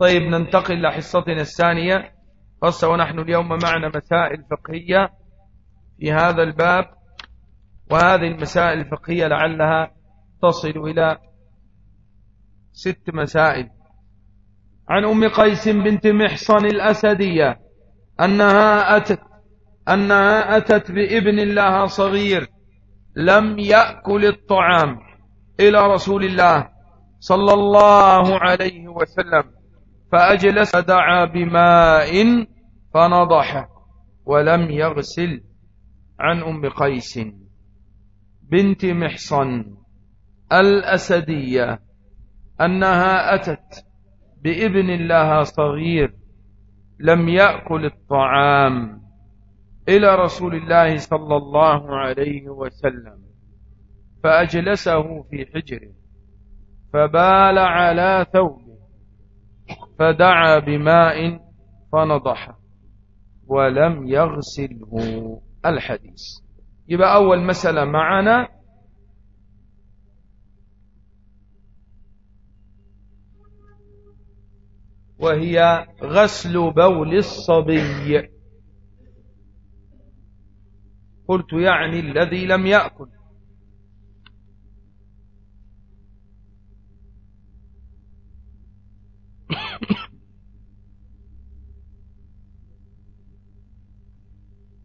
طيب ننتقل إلى حصتنا الثانية. خاصة ونحن اليوم معنا مسائل فقهية في هذا الباب وهذه المسائل الفقهية لعلها تصل إلى ست مسائل. عن أم قيس بنت محصن الأسدية أنها أتت أنها أتت بابن لها صغير لم يأكل الطعام إلى رسول الله صلى الله عليه وسلم. فأجلس دعا بماء فنضح ولم يغسل عن أم قيس بنت محصن الأسدية أنها أتت بابن لها صغير لم يأكل الطعام إلى رسول الله صلى الله عليه وسلم فأجلسه في حجره فبال على ثوبه فدعا بماء فنضحه ولم يغسله. الحديث. يبقى أول مسألة معنا. وهي غسل بول الصبي. قلت يعني الذي لم يأكل.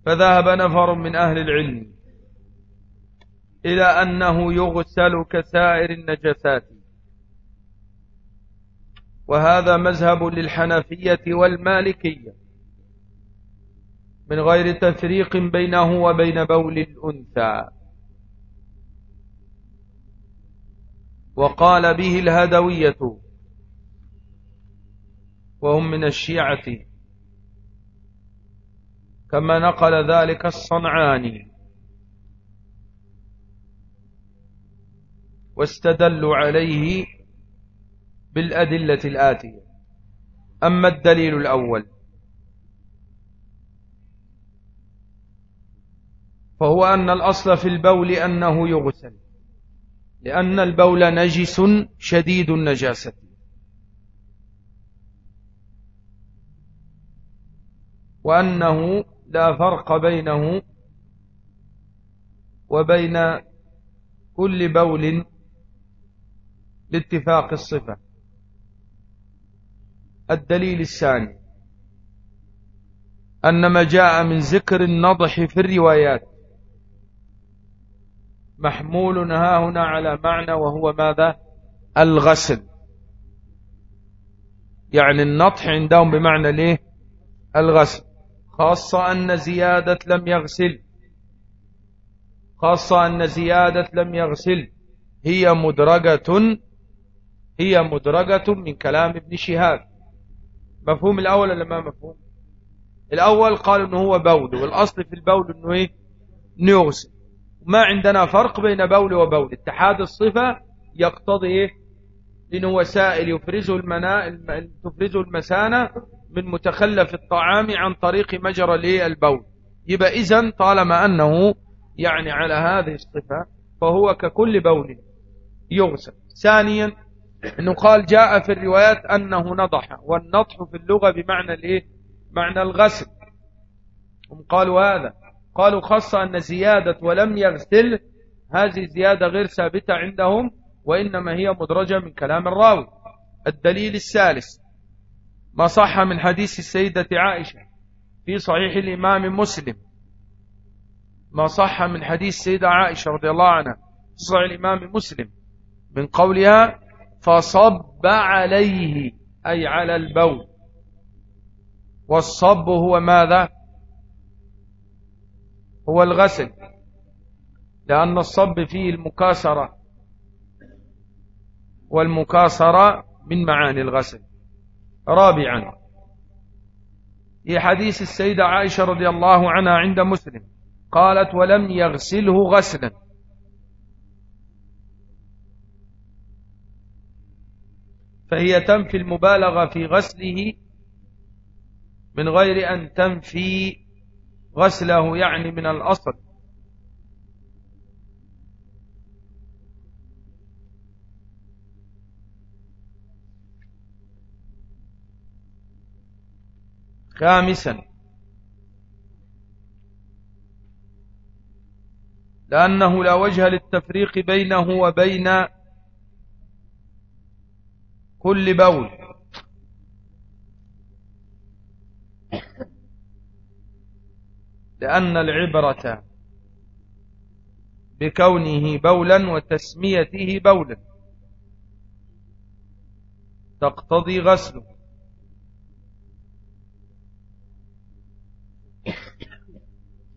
فذهب نفر من أهل العلم إلى أنه يغسل كسائر النجسات. وهذا مذهب للحنفية والمالكية من غير تفريق بينه وبين بول الأنثى. وقال به الهدوية وهم من الشيعة كما نقل ذلك الصنعاني. واستدلوا عليه بالأدلة الآتية. أما الدليل الأول فهو أن الأصل في البول أنه يغسل لأن البول نجس شديد النجاسة. وأنه لا فرق بينه وبين كل بول لاتفاق الصفة. الدليل الثاني أن ما جاء من ذكر النضح في الروايات. محمول ها هنا على معنى وهو ماذا؟ الغسل. يعني النطح عندهم بمعنى ليه؟ الغسل. خاصة أن زيادة لم يغسل. خاصة أن زيادة لم يغسل. هي مدرجة هي مدرجة من كلام ابن شهاب. مفهوم الأول ولا ما مفهوم؟ الأول قال أنه هو بول والأصل في البول أنه إيه؟ نغسل. ما عندنا فرق بين بول وبول. اتحاد الصفة يقتضي إيه؟ لأنه وسائل يفرزه المناء تفرزه المسانة من متخلف الطعام عن طريق مجرى البول يبقى إذن طالما أنه يعني على هذه الصفة فهو ككل بول يغسل. ثانيا أنه قال جاء في الروايات أنه نضح والنضح في اللغة بمعنى الإيه معنى الغسل. هم قالوا هذا. قالوا خاصة أن زيادة ولم يغسل هذه زيادة غير ثابتة عندهم وإنما هي مدرجة من كلام الراوي. الدليل الثالث ما صح من حديث السيدة عائشة في صحيح الإمام مسلم. ما صح من حديث السيدة عائشة رضي الله عنها في صحيح الإمام مسلم. من قولها فصب عليه أي على البول. والصب هو ماذا؟ هو الغسل. لأن الصب فيه المكاسرة والمكاسرة من معاني الغسل. رابعا. في حديث السيدة عائشة رضي الله عنها عند مسلم قالت ولم يغسله غسلا. فهي تنفي المبالغة في غسله من غير أن تنفي غسله يعني من الأصل. خامسا. لأنه لا وجه للتفريق بينه وبين كل بول. لأن العبرة بكونه بولا وتسميته بولا. تقتضي غسله.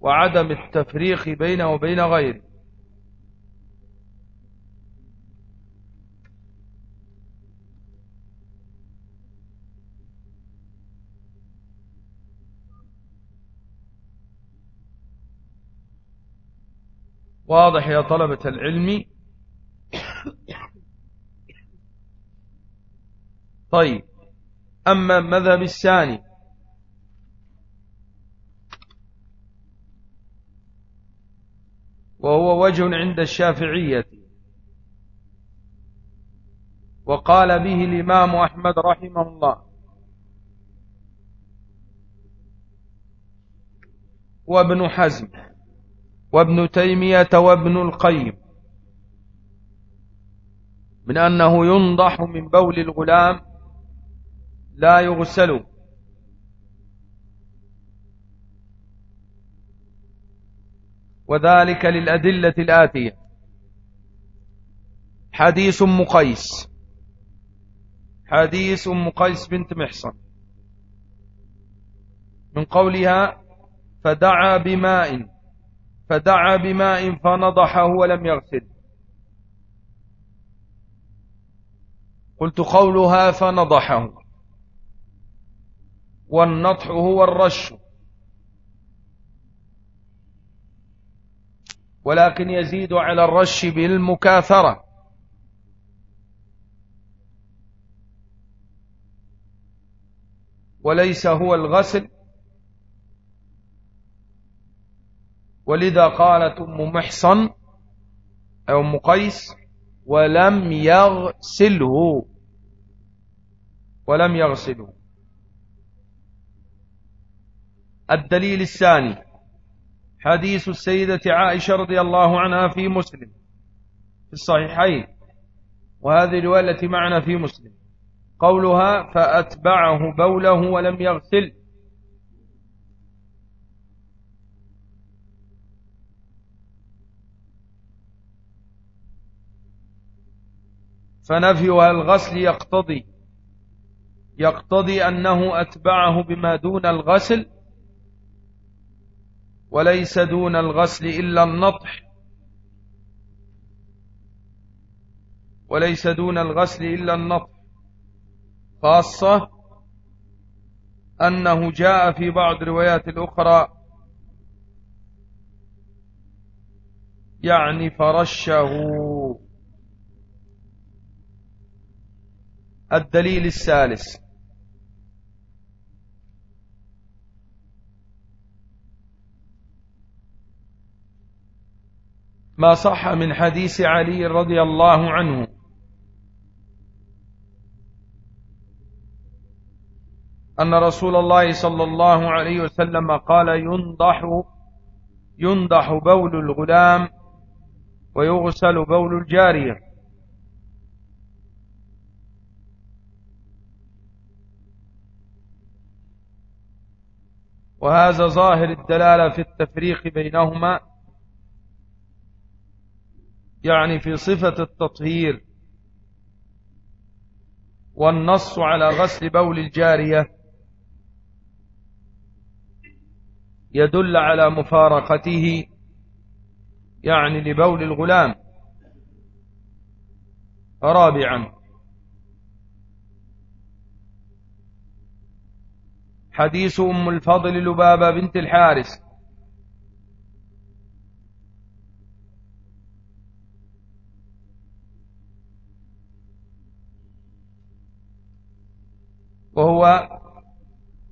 وعدم التفريق بينه وبين غيره. واضح يا طلبة العلم. طيب أما المذهب الثاني. وهو وجه عند الشافعية. وقال به الإمام أحمد رحمه الله. وابن حزم وابن تيمية وابن القيم. من أنه ينضح من بول الغلام لا يغسل. وذلك للأدلة الآتية. حديث أم قيس. حديث أم قيس بنت محصن. من قولها فدعا بماء فدعا بماء فنضحه ولم يغسل. قلت قولها فنضحه. والنطح هو الرش. ولكن يزيد على الرش بالمكاثرة. وليس هو الغسل. ولذا قالت أم محصن أو أم قيس ولم يغسله. ولم يغسله. الدليل الثاني حديث السيدة عائشة رضي الله عنها في مسلم في الصحيحين وهذه الرواية التي معنا في مسلم. قولها فأتبعه بوله ولم يغسل. فنفيها الغسل يقتضي يقتضي أنه أتبعه بما دون الغسل وليس دون الغسل إلا النطح. وليس دون الغسل إلا النطح. خاصة أنه جاء في بعض الروايات الأخرى يعني فرشه. الدليل الثالث. ما صح من حديث علي رضي الله عنه. أن رسول الله صلى الله عليه وسلم قال ينضح ينضح بول الغلام ويغسل بول الجارية. وهذا ظاهر الدلالة في التفريق بينهما. يعني في صفة التطهير والنص على غسل بول الجارية يدل على مفارقته يعني لبول الغلام. رابعا حديث أم الفضل لبابة بنت الحارس وهو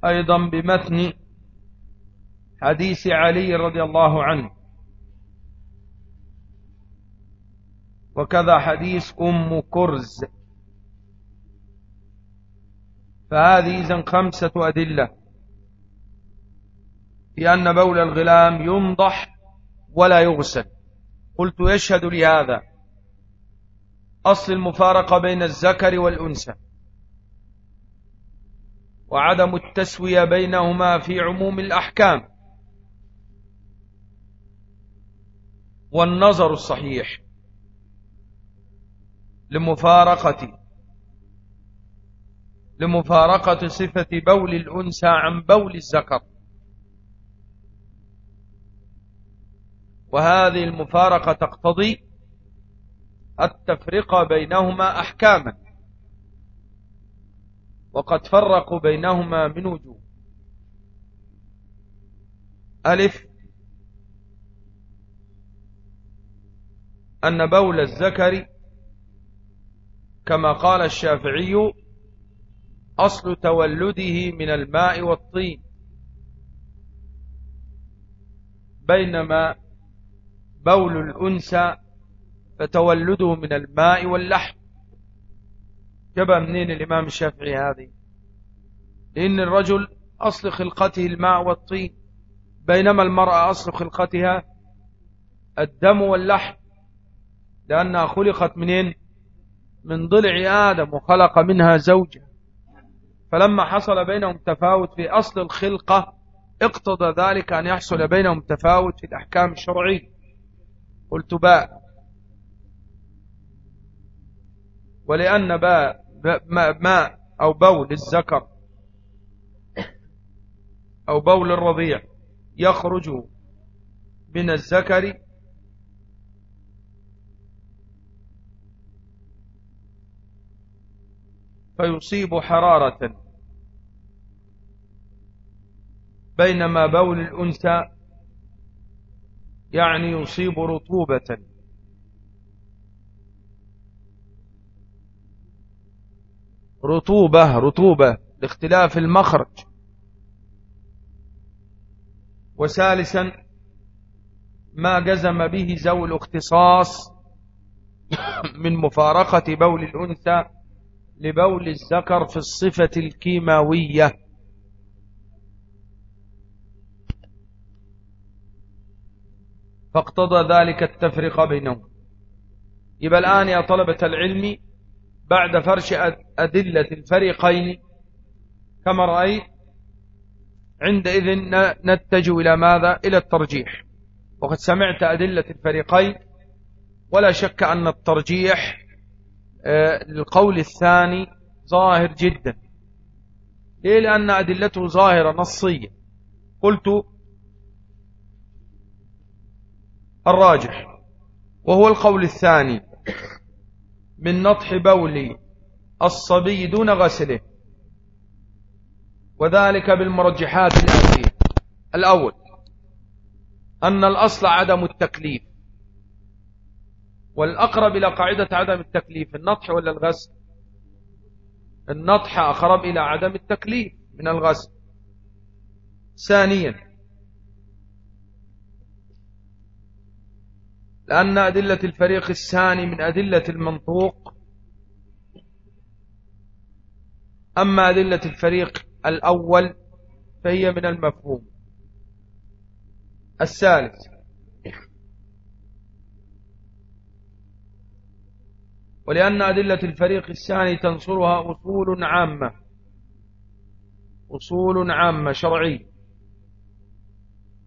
أيضا بمتن حديث علي رضي الله عنه. وكذا حديث أم كرز. فهذه إذن خمسة أدلة. في أن بول الغلام ينضح ولا يغسل. قلت يشهد لهذا. أصل المفارقة بين الذكر والأنثى. وعدم التسوية بينهما في عموم الأحكام. والنظر الصحيح لمفارقة لمفارقة صفة بول الأنثى عن بول الذكر. وهذه المفارقة تقتضي التفرقة بينهما أحكاما. وقد فرقوا بينهما من وجوه. ألف أن بول الذكر كما قال الشافعي أصل تولده من الماء والطين بينما بول الأنثى فتولده من الماء واللحم. جبى منين الإمام الشافعي هذه؟ لأن الرجل أصل خلقته الماء والطين. بينما المرأة أصل خلقتها الدم واللحم لأنها خلقت منين؟ من ضلع آدم وخلق منها زوجة فلما حصل بينهم تفاوت في أصل الخلقة اقتضى ذلك أن يحصل بينهم تفاوت في الأحكام الشرعية. قلت باء. ولأن باء ماء أو بول الذكر أو بول الرضيع يخرج من الذكر فيصيب حرارة بينما بول الأنثى يعني يصيب رطوبة. رطوبة رطوبة لاختلاف المخرج. وثالثا ما جزم به ذوي الاختصاص من مفارقة بول الأنثى لبول الذكر في الصفة الكيماوية. فاقتضى ذلك التفرقة بينهم. يبقى الآن يا طلبة العلم بعد فرش أدلة الفريقين كما رأيت عندئذ نتجه إلى ماذا؟ إلى الترجيح. وقد سمعت أدلة الفريقين ولا شك أن الترجيح القول الثاني ظاهر جدا. ليه؟ لأن أدلته ظاهرة نصية. قلت الراجح وهو القول الثاني. من نطح بول الصبي دون غسله. وذلك بالمرجحات الآتية الأول أن الأصل عدم التكليف. والأقرب إلى قاعدة عدم التكليف النطح ولا الغسل؟ النطح أقرب إلى عدم التكليف من الغسل. ثانيا لأن أدلة الفريق الثاني من أدلة المنطوق. أما أدلة الفريق الأول فهي من المفهوم. الثالث. ولأن أدلة الفريق الثاني تنصرها أصول عامة. أصول عامة شرعية.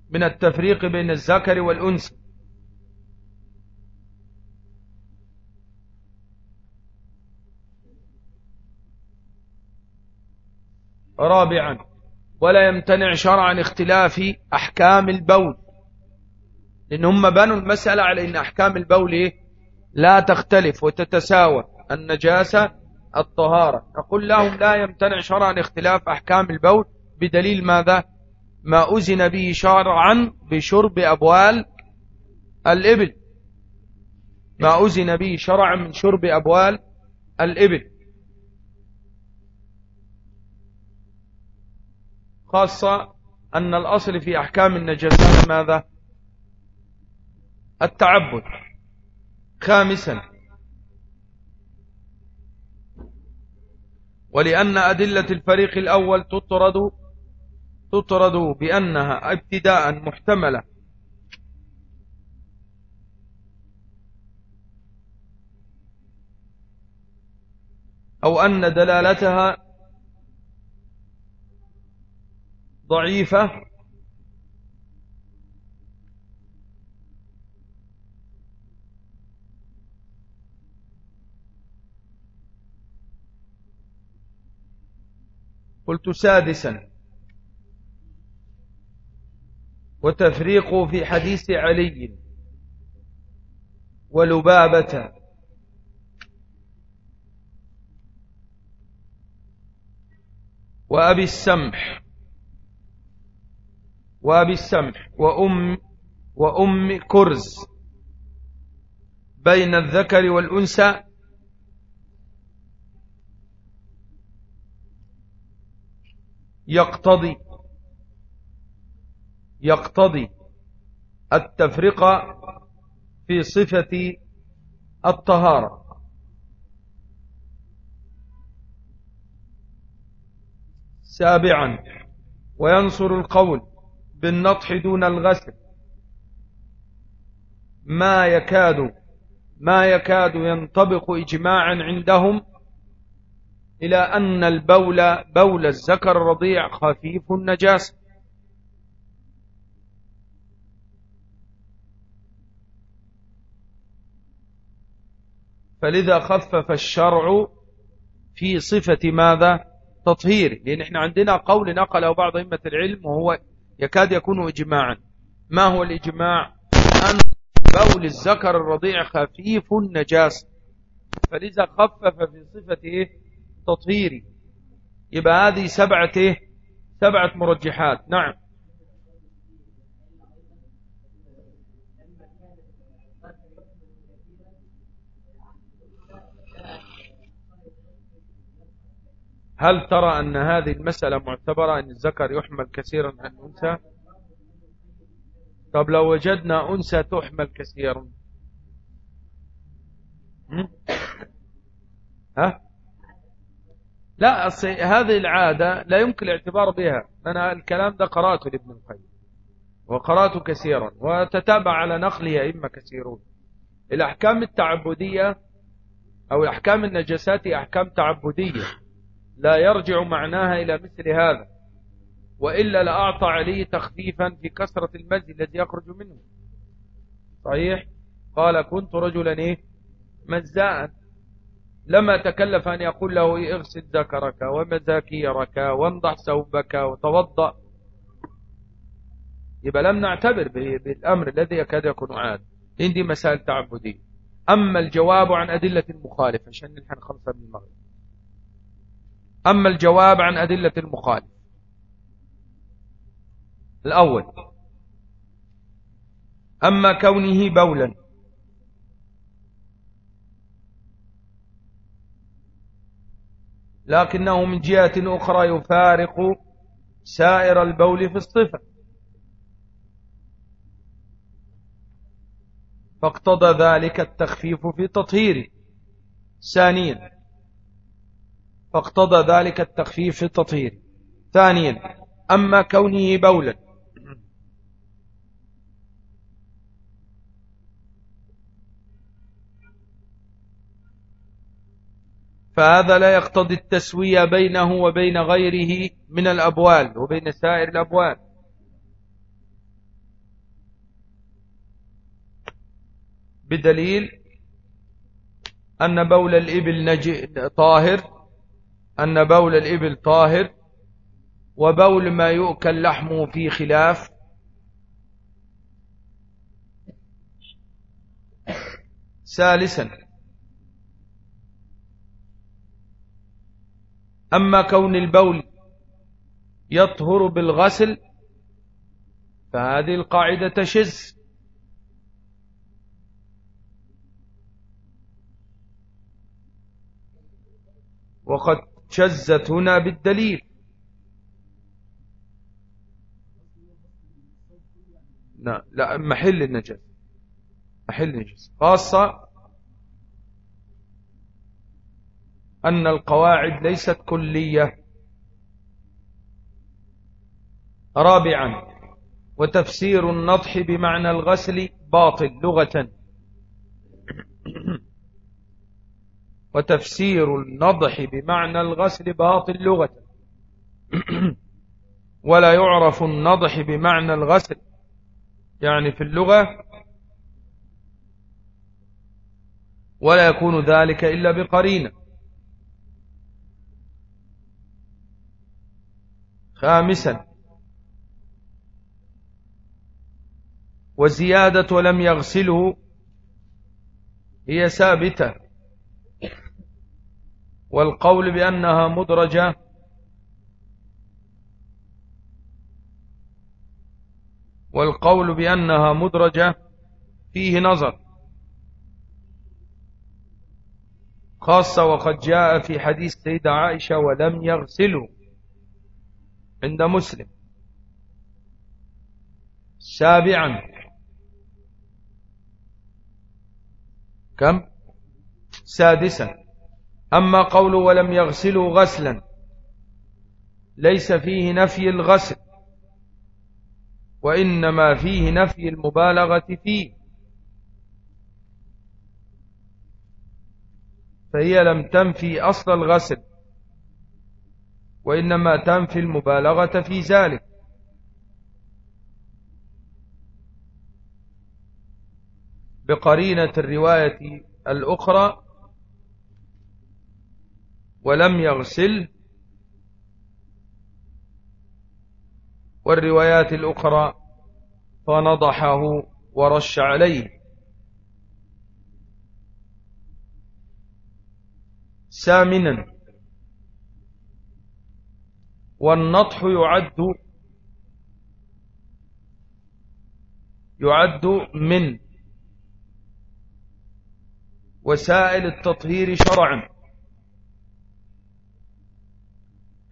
من التفريق بين الذكر والأنثى. رابعا ولا يمتنع شرعا اختلاف أحكام البول. لأن هم بنوا المسألة على أن أحكام البول إيه؟ لا تختلف وتتساوى. النجاسة الطهارة. نقول لهم لا يمتنع شرعا اختلاف أحكام البول بدليل ماذا؟ ما أزن به شرعا بشرب أبوال الإبل. ما أزن به شرعا من شرب أبوال الإبل. خاصة أن الأصل في أحكام النجاسات ماذا؟ التعبد. خامسا. ولأن أدلة الفريق الأول تطرد تطرد بأنها ابتداء محتملة. أو أن دلالتها ضعيفة. قلت سادسا. وتفريق في حديث علي ولبابة. وأبي السمح. وأبي السمح وأم وأم كرز بين الذكر والأنثى. يقتضي يقتضي التفرقة في صفة الطهارة. سابعا وينصر القول بالنطح دون الغسل. ما يكاد ما يكاد ينطبق إجماعا عندهم إلى أن البول بول الزكر الرضيع خفيف النجاسة. فلذا خفف الشرع في صفة ماذا؟ تطهير لأن إحنا عندنا قول نقله بعض أئمة العلم وهو يكاد يكون إجماعا. ما هو الإجماع؟ أن بول الذكر الرضيع خفيف النجاسة فلذا خفف في صفة إيه؟ تطهيري. يبقى هذه سبعة إيه؟ سبعة مرجحات. نعم. هل ترى أن هذه المسألة معتبرة أن الذكر يحمل كثيرا عن الأنثى؟ طب لو وجدنا أنثى تحمل كثيرا. ها؟ لا هذه العادة لا يمكن الاعتبار بها. أنا الكلام ده قرأته لابن القيم. وقرأته كثيرا. وتتابع على نقله أئمة كثيرون. الأحكام التعبدية أو الأحكام النجسات أحكام تعبدية. لا يرجع معناها إلى مثل هذا وإلا لأعطى عليه تخفيفا في كثرة المزي الذي يخرج منه. صحيح؟ قال كنت رجلا إيه؟ مزاء. لما تكلف أن يقول له إيه اغسل ذكرك ومذاكيرك وانضح ثوبك وتوضأ. يبقى لم نعتبر بالأمر الذي يكاد يكون عاد. عندي مسائل تعبدية. أما الجواب عن أدلة المخالفة عشان نحن خمسة من المغرب. أما الجواب عن أدلة المخالف. الأول أما كونه بولا. لكنه من جهة أخرى يفارق سائر البول في الصفة. فاقتضى ذلك التخفيف في تطهيره. ثانيا فاقتضى ذلك التخفيف في التطهير. ثانيا أما كونه بولا. فهذا لا يقتضي التسوية بينه وبين غيره من الأبوال وبين سائر الأبوال. بدليل أن بول الإبل طاهر. أن بول الإبل طاهر وبول ما يؤكل لحمه في خلاف. ثالثا أما كون البول يطهر بالغسل فهذه القاعدة تشز وقد شزت هنا بالدليل. لا لا محل النجس. محل النجس. خاصة أن القواعد ليست كلية. رابعا وتفسير النضح بمعنى الغسل باطل لغة. وتفسير النضح بمعنى الغسل باطل لغة. ولا يعرف النضح بمعنى الغسل. يعني في اللغة ولا يكون ذلك إلا بقرينة. خامسا وزيادة ولم يغسله هي ثابتة. والقول بأنها مدرجة والقول بأنها مدرجة فيه نظر خاصة وقد جاء في حديث سيدة عائشة ولم يغسلوا عند مسلم. سابعا. كم؟ سادسا. أما قول ولم يغسلوا غسلا ليس فيه نفي الغسل وإنما فيه نفي المبالغة فيه. فهي لم تنفي أصل الغسل وإنما تنفي المبالغة في ذلك. بقرينة الرواية الأخرى ولم يغسل. والروايات الأخرى فنضحه ورش عليه. سامنا والنطح يعد يعد من وسائل التطهير شرعا.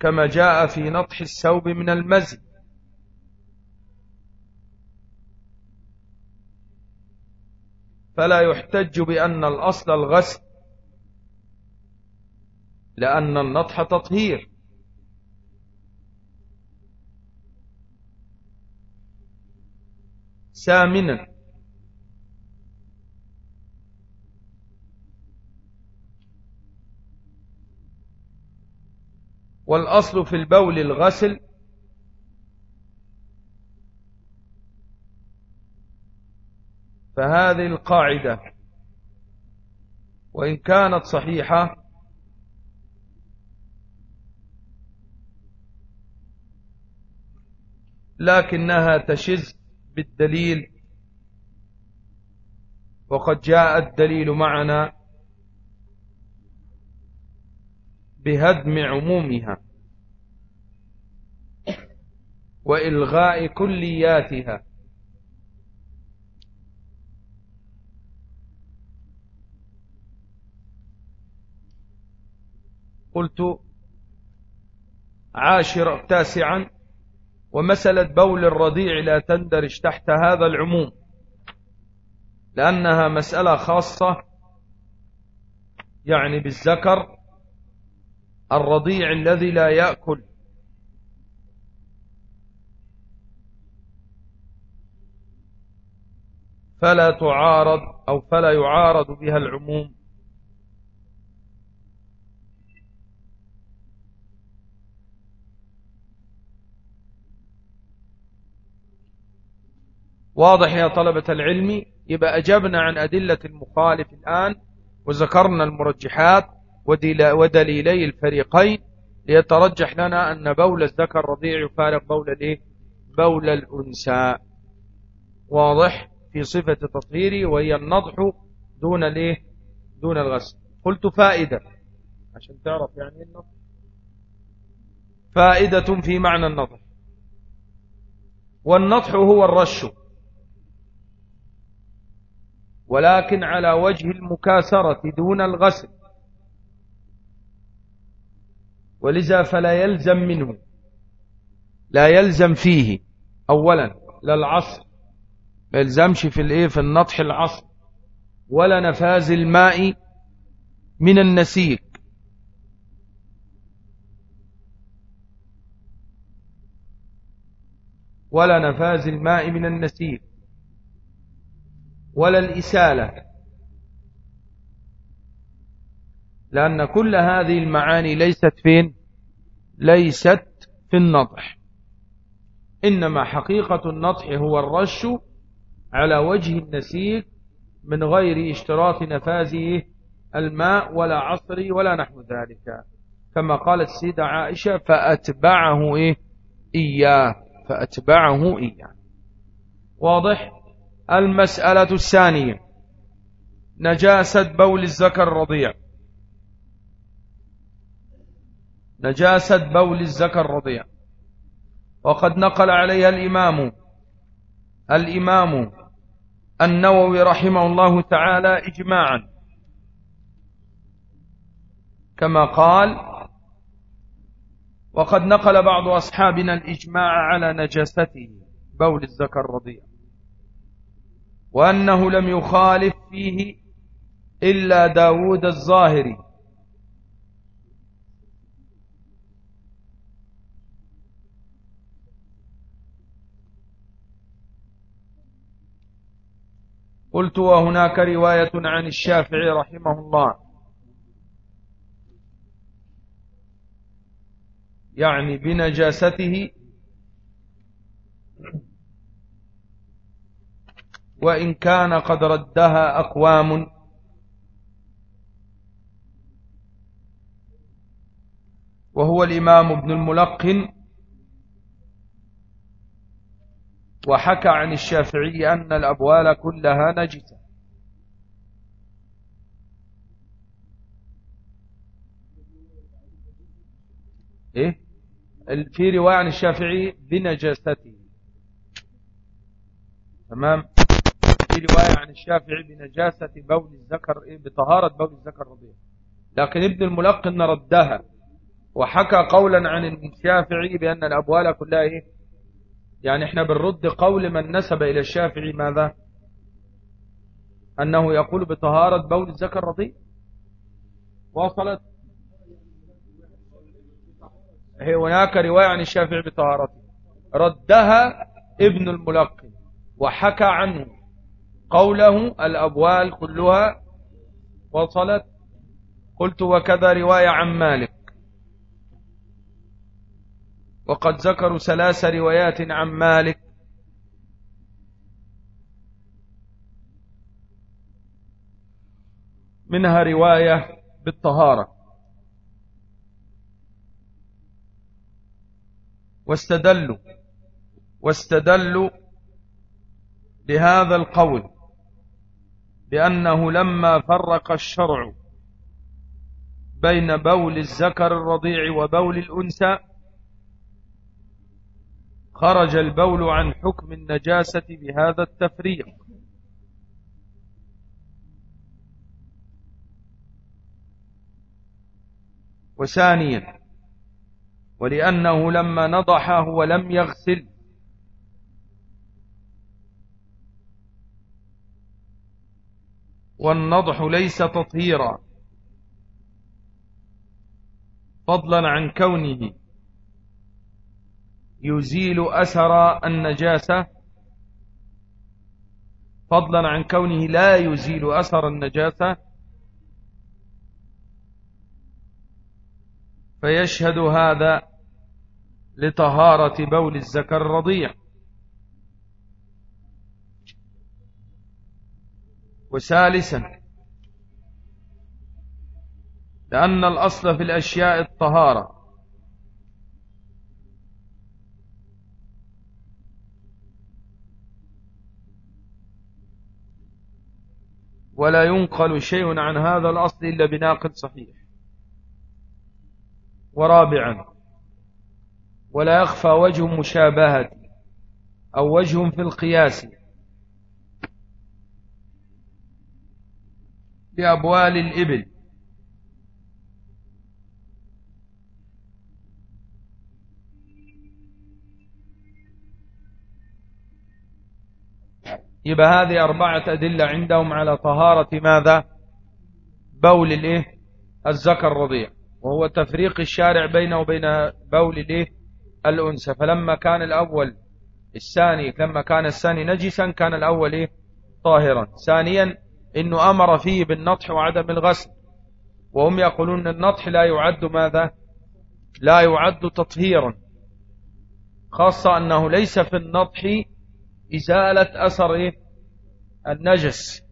كما جاء في نطح الثوب من المزي. فلا يحتج بأن الأصل الغسل لأن النطح تطهير. سامنا والأصل في البول الغسل فهذه القاعدة وإن كانت صحيحة لكنها تشز بالدليل وقد جاء الدليل معنا بهدم عمومها وإلغاء كلياتها. قلت عاشر تاسعا ومسألة بول الرضيع لا تندرج تحت هذا العموم لأنها مسألة خاصة يعني بالذكر الرضيع الذي لا يأكل. فلا تعارض أو فلا يعارض بها العموم. واضح يا طلبة العلم؟ يبقى أجبنا عن أدلة المخالف الآن وذكرنا المرجحات. ودليلي الفريقين ليترجح لنا أن بول الذكر رضيع يفارق بول الايه بول الأنثى. واضح في صفة تطهيري وهي النضح دون الايه دون الغسل. قلت فائدة. عشان تعرف يعني النضح فائدة في معنى النضح. والنضح هو الرش. ولكن على وجه المكاسرة دون الغسل. ولذا فلا يلزم منه. لا يلزم فيه. أولا لا العصر. ما يلزمش في الإيه؟ في النطح العصر. ولا نفاذ الماء من النسيك ولا نفاذ الماء من النسيل ولا الإسالة. لأن كل هذه المعاني ليست فين؟ ليست في النطح. إنما حقيقة النطح هو الرش على وجه النسيج من غير اشتراط نفاذه الماء ولا عصر ولا نحو ذلك. كما قالت السيدة عائشة فأتبعه إيه؟ إياه. فأتبعه إياه. واضح؟ المسألة الثانية. نجاسة بول الزكر الرضيع. نجاسة بول الزكر الرضيع وقد نقل عليها الإمام الإمام النووي رحمه الله تعالى إجماعا. كما قال وقد نقل بعض أصحابنا الإجماع على نجاسته بول الزكر الرضيع وأنه لم يخالف فيه إلا داود الظاهري. قلت وهناك رواية عن الشافعي رحمه الله. يعني بنجاسته. وإن كان قد ردها أقوام. وهو الإمام ابن الملقن. وحكى عن الشافعي أن الأبوال كلها نجسة. إيه؟ في رواية عن الشافعي بنجاسته. تمام؟ في رواية عن الشافعي بنجاسة بول الذكر إيه؟ بطهارة بول الذكر رضيه لكن ابن الملقن ردها وحكى قولا عن الشافعي بأن الأبوال كلها إيه؟ يعني إحنا بنرد قول من نسب إلى الشافعي ماذا؟ أنه يقول بطهارة بول الزكاة الرضيع. وصلت؟ هناك رواية عن الشافعي بطهارته. ردها ابن الملقن وحكى عنه قوله الأبوال كلها. وصلت؟ قلت وكذا رواية عن مالك. وقد ذكروا ثلاث روايات عن مالك. منها رواية بالطهارة. واستدلوا واستدلوا لهذا القول بأنه لما فرق الشرع بين بول الذكر الرضيع وبول الأنثى خرج البول عن حكم النجاسة بهذا التفريق. وثانيا ولأنه لما نضحه ولم يغسل. والنضح ليس تطهيرا فضلا عن كونه. يزيل أثر النجاسة. فضلا عن كونه لا يزيل أثر النجاسة. فيشهد هذا لطهارة بول الزكر الرضيع. وثالثا لأن الأصل في الأشياء الطهارة. ولا ينقل شيء عن هذا الأصل إلا بناقل صحيح. ورابعا ولا يخفى وجه مشابهة أو وجه في القياس لأبوال الإبل. يبقى هذه أربعة أدلة عندهم على طهارة ماذا؟ بول الإيه؟ الزكر الرضيع وهو تفريق الشارع بينه وبين بول الإيه؟ الأنثى. فلما كان الأول الثاني لما كان الثاني نجسا كان الأول إيه؟ طاهرا. ثانيا إنه أمر فيه بالنطح وعدم الغسل. وهم يقولون النطح لا يعد ماذا؟ لا يعد تطهيرا خاصة أنه ليس في النطح إزالة أثر إيه؟ النجس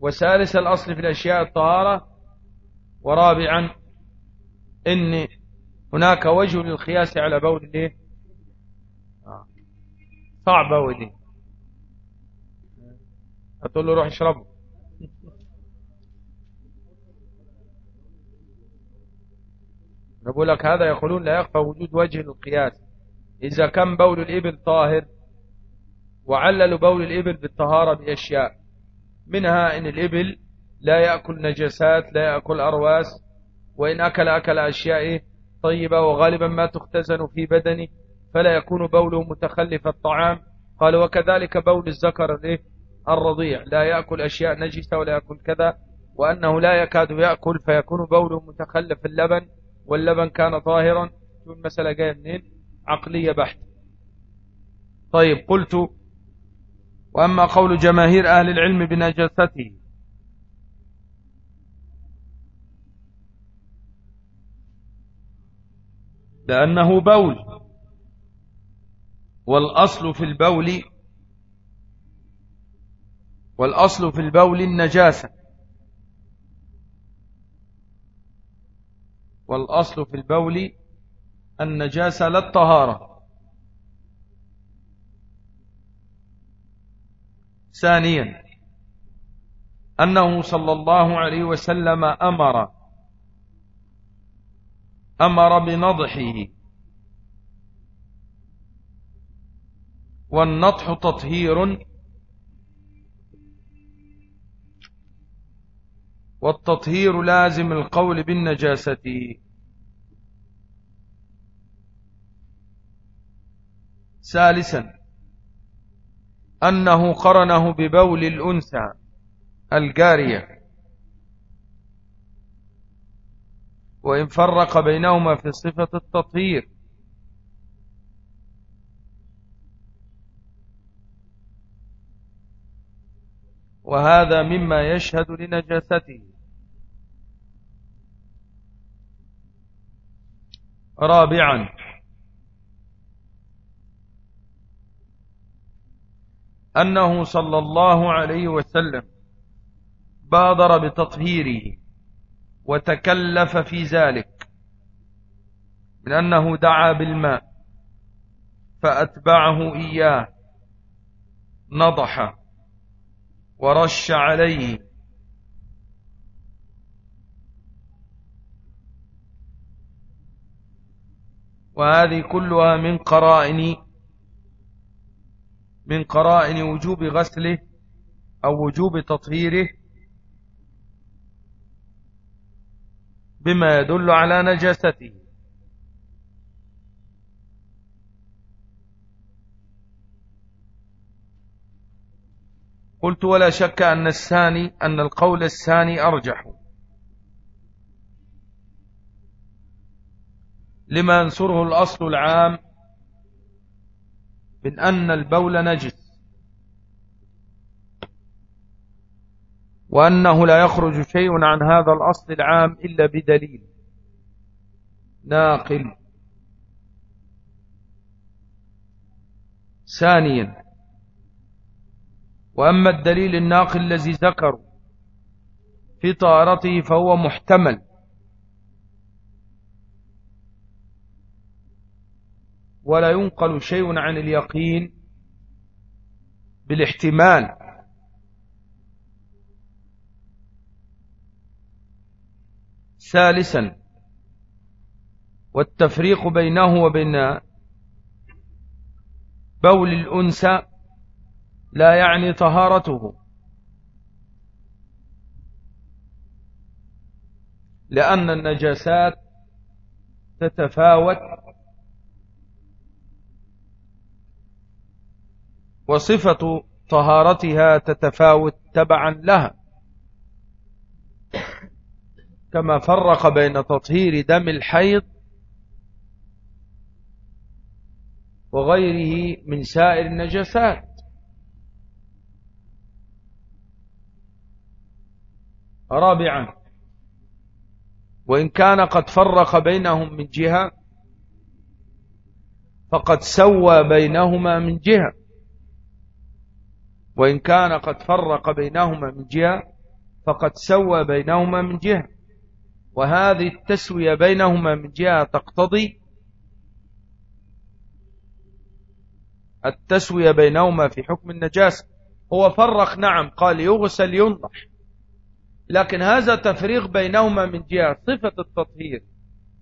وثالث الأصل في الأشياء الطهارة ورابعا إن هناك وجه للقياس على بول الايه آه. صعبة ودي هتقول له روح اشربه نقول لك هذا يقولون لا يخفى وجود وجه للقياس إذا كان بول الإبل طاهر وعللوا بول الإبل بالطهارة بأشياء منها إن الإبل لا يأكل نجسات لا يأكل أرواس وإن أكل أكل أشياء طيبة وغالبا ما تختزن في بدنه فلا يكون بوله متخلف الطعام. قال وكذلك بول الذكر الرضيع لا يأكل أشياء نجسة ولا يأكل كذا وأنه لا يكاد يأكل فيكون بوله متخلف اللبن واللبن كان طاهرا. المسألة جاية منين؟ عقلية بحت طيب قلت وأما قول جماهير أهل العلم بنجاسته. لأنه بول. والأصل في البول والأصل في البول النجاسة. والأصل في البول النجاسة لا الطهارة. ثانيا أنه صلى الله عليه وسلم أمر أمر بنضحه. والنطح تطهير. والتطهير لازم القول بالنجاسة. ثالثا أنه قرنه ببول الأنثى الجارية. وإن فرق بينهما في صفة التطهير. وهذا مما يشهد لنجاسته. رابعا. أنه صلى الله عليه وسلم بادر بتطهيره وتكلف في ذلك من أنه دعا بالماء فأتبعه إياه نضح ورش عليه. وهذه كلها من قرائن من قرائن وجوب غسله أو وجوب تطهيره بما يدل على نجاسته. قلت ولا شك أن الثاني أن القول الثاني أرجح. لما ينصره الأصل العام من أن البول نجس. وأنه لا يخرج شيء عن هذا الأصل العام إلا بدليل. ناقل. ثانيا. وأما الدليل الناقل الذي ذكروا في طهارته فهو محتمل. ولا ينقل شيء عن اليقين بالاحتمال. ثالثا والتفريق بينه وبين بول الأنثى لا يعني طهارته. لأن النجاسات تتفاوت وصفة طهارتها تتفاوت تبعا لها. كما فرق بين تطهير دم الحيض وغيره من سائر النجاسات. رابعا وإن كان قد فرق بينهم من جهة فقد سوى بينهما من جهة. وإن كان قد فرق بينهما من جهة فقد سوى بينهما من جهة. وهذه التسوية بينهما من جهة تقتضي التسوية بينهما في حكم النجاسة. هو فرق نعم قال يغسل ينضح. لكن هذا تفريق بينهما من جهة صفة التطهير.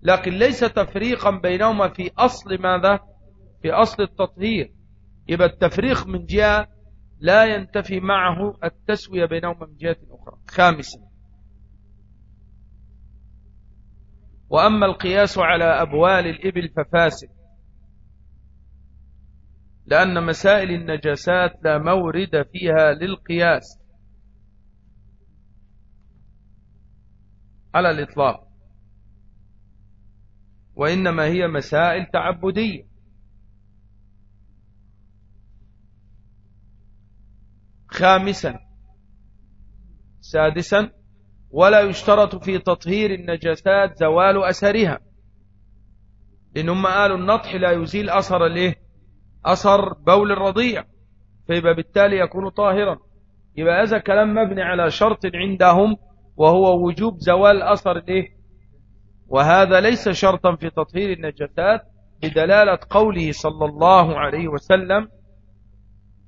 لكن ليس تفريقا بينهما في أصل ماذا؟ في أصل التطهير. يبقى التفريق من جهة لا ينتفي معه التسوية بينهما من جهة أخرى. خامسا. وأما القياس على أبوال الإبل ففاسد. لأن مسائل النجاسات لا مورد فيها للقياس. على الإطلاق. وإنما هي مسائل تعبدية. خامسا. سادسا ولا يشترط في تطهير النجاسات زوال أثرها. لأنهم قالوا النطح لا يزيل أثر الإيه؟ أثر بول الرضيع. فيبقى بالتالي يكون طاهرا. يبقى هذا كلام مبني على شرط عندهم وهو وجوب زوال أثر الإيه؟ وهذا ليس شرطا في تطهير النجاسات بدلالة قوله صلى الله عليه وسلم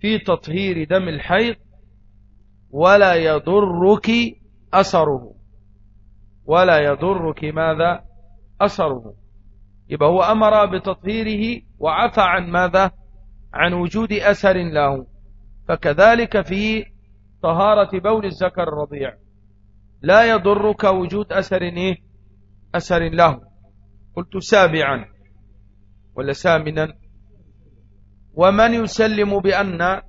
في تطهير دم الحيض ولا يضرك أثره. ولا يضرك ماذا؟ أثره. يبقى هو أمر بتطهيره وعفى عن ماذا؟ عن وجود أثر له. فكذلك في طهارة بول الزكر الرضيع. لا يضرك وجود أثر إيه؟ أثر له. قلت سابعا ولا سامنا. ومن يسلم بأن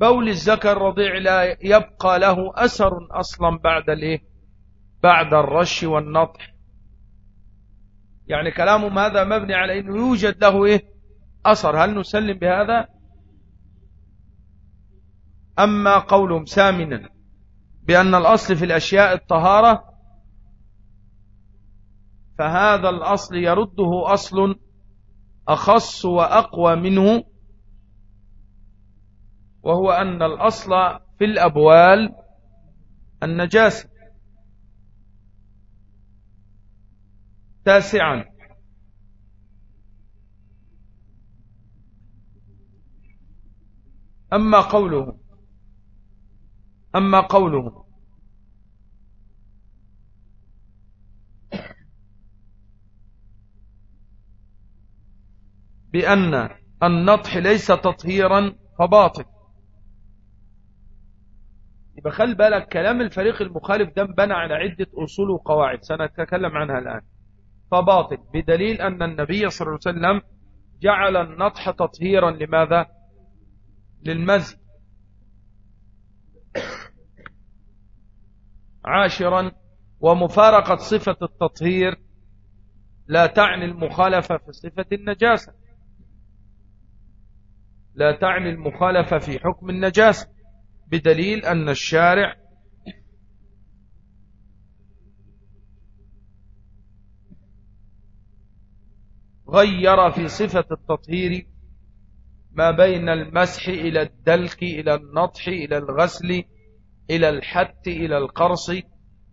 بول الزكر الرضيع لا يبقى له أثر أصلا بعد الإيه؟ بعد الرش والنطح. يعني كلامهم هذا مبني على أنه يوجد له إيه؟ أثر. هل نسلم بهذا؟ أما قولهم سامنا بأن الأصل في الأشياء الطهارة فهذا الأصل يرده أصل أخص وأقوى منه وهو أن الأصل في الأبوال النجاسة. تاسعا. أما قوله أما قوله بأن النطح ليس تطهيرا فباطل. يبقى خل بالك كلام الفريق المخالف ده بنى على عدة أصول وقواعد سنتكلم عنها الآن. فباطل بدليل أن النبي صلى الله عليه وسلم جعل النطح تطهيرا لماذا؟ للمزي. عاشرا ومفارقة صفة التطهير لا تعني المخالفة في صفة النجاسة. لا تعني المخالفة في حكم النجاسة. بدليل أن الشارع غير في صفة التطهير ما بين المسح إلى الدلك إلى النطح إلى الغسل إلى الحت إلى القرص.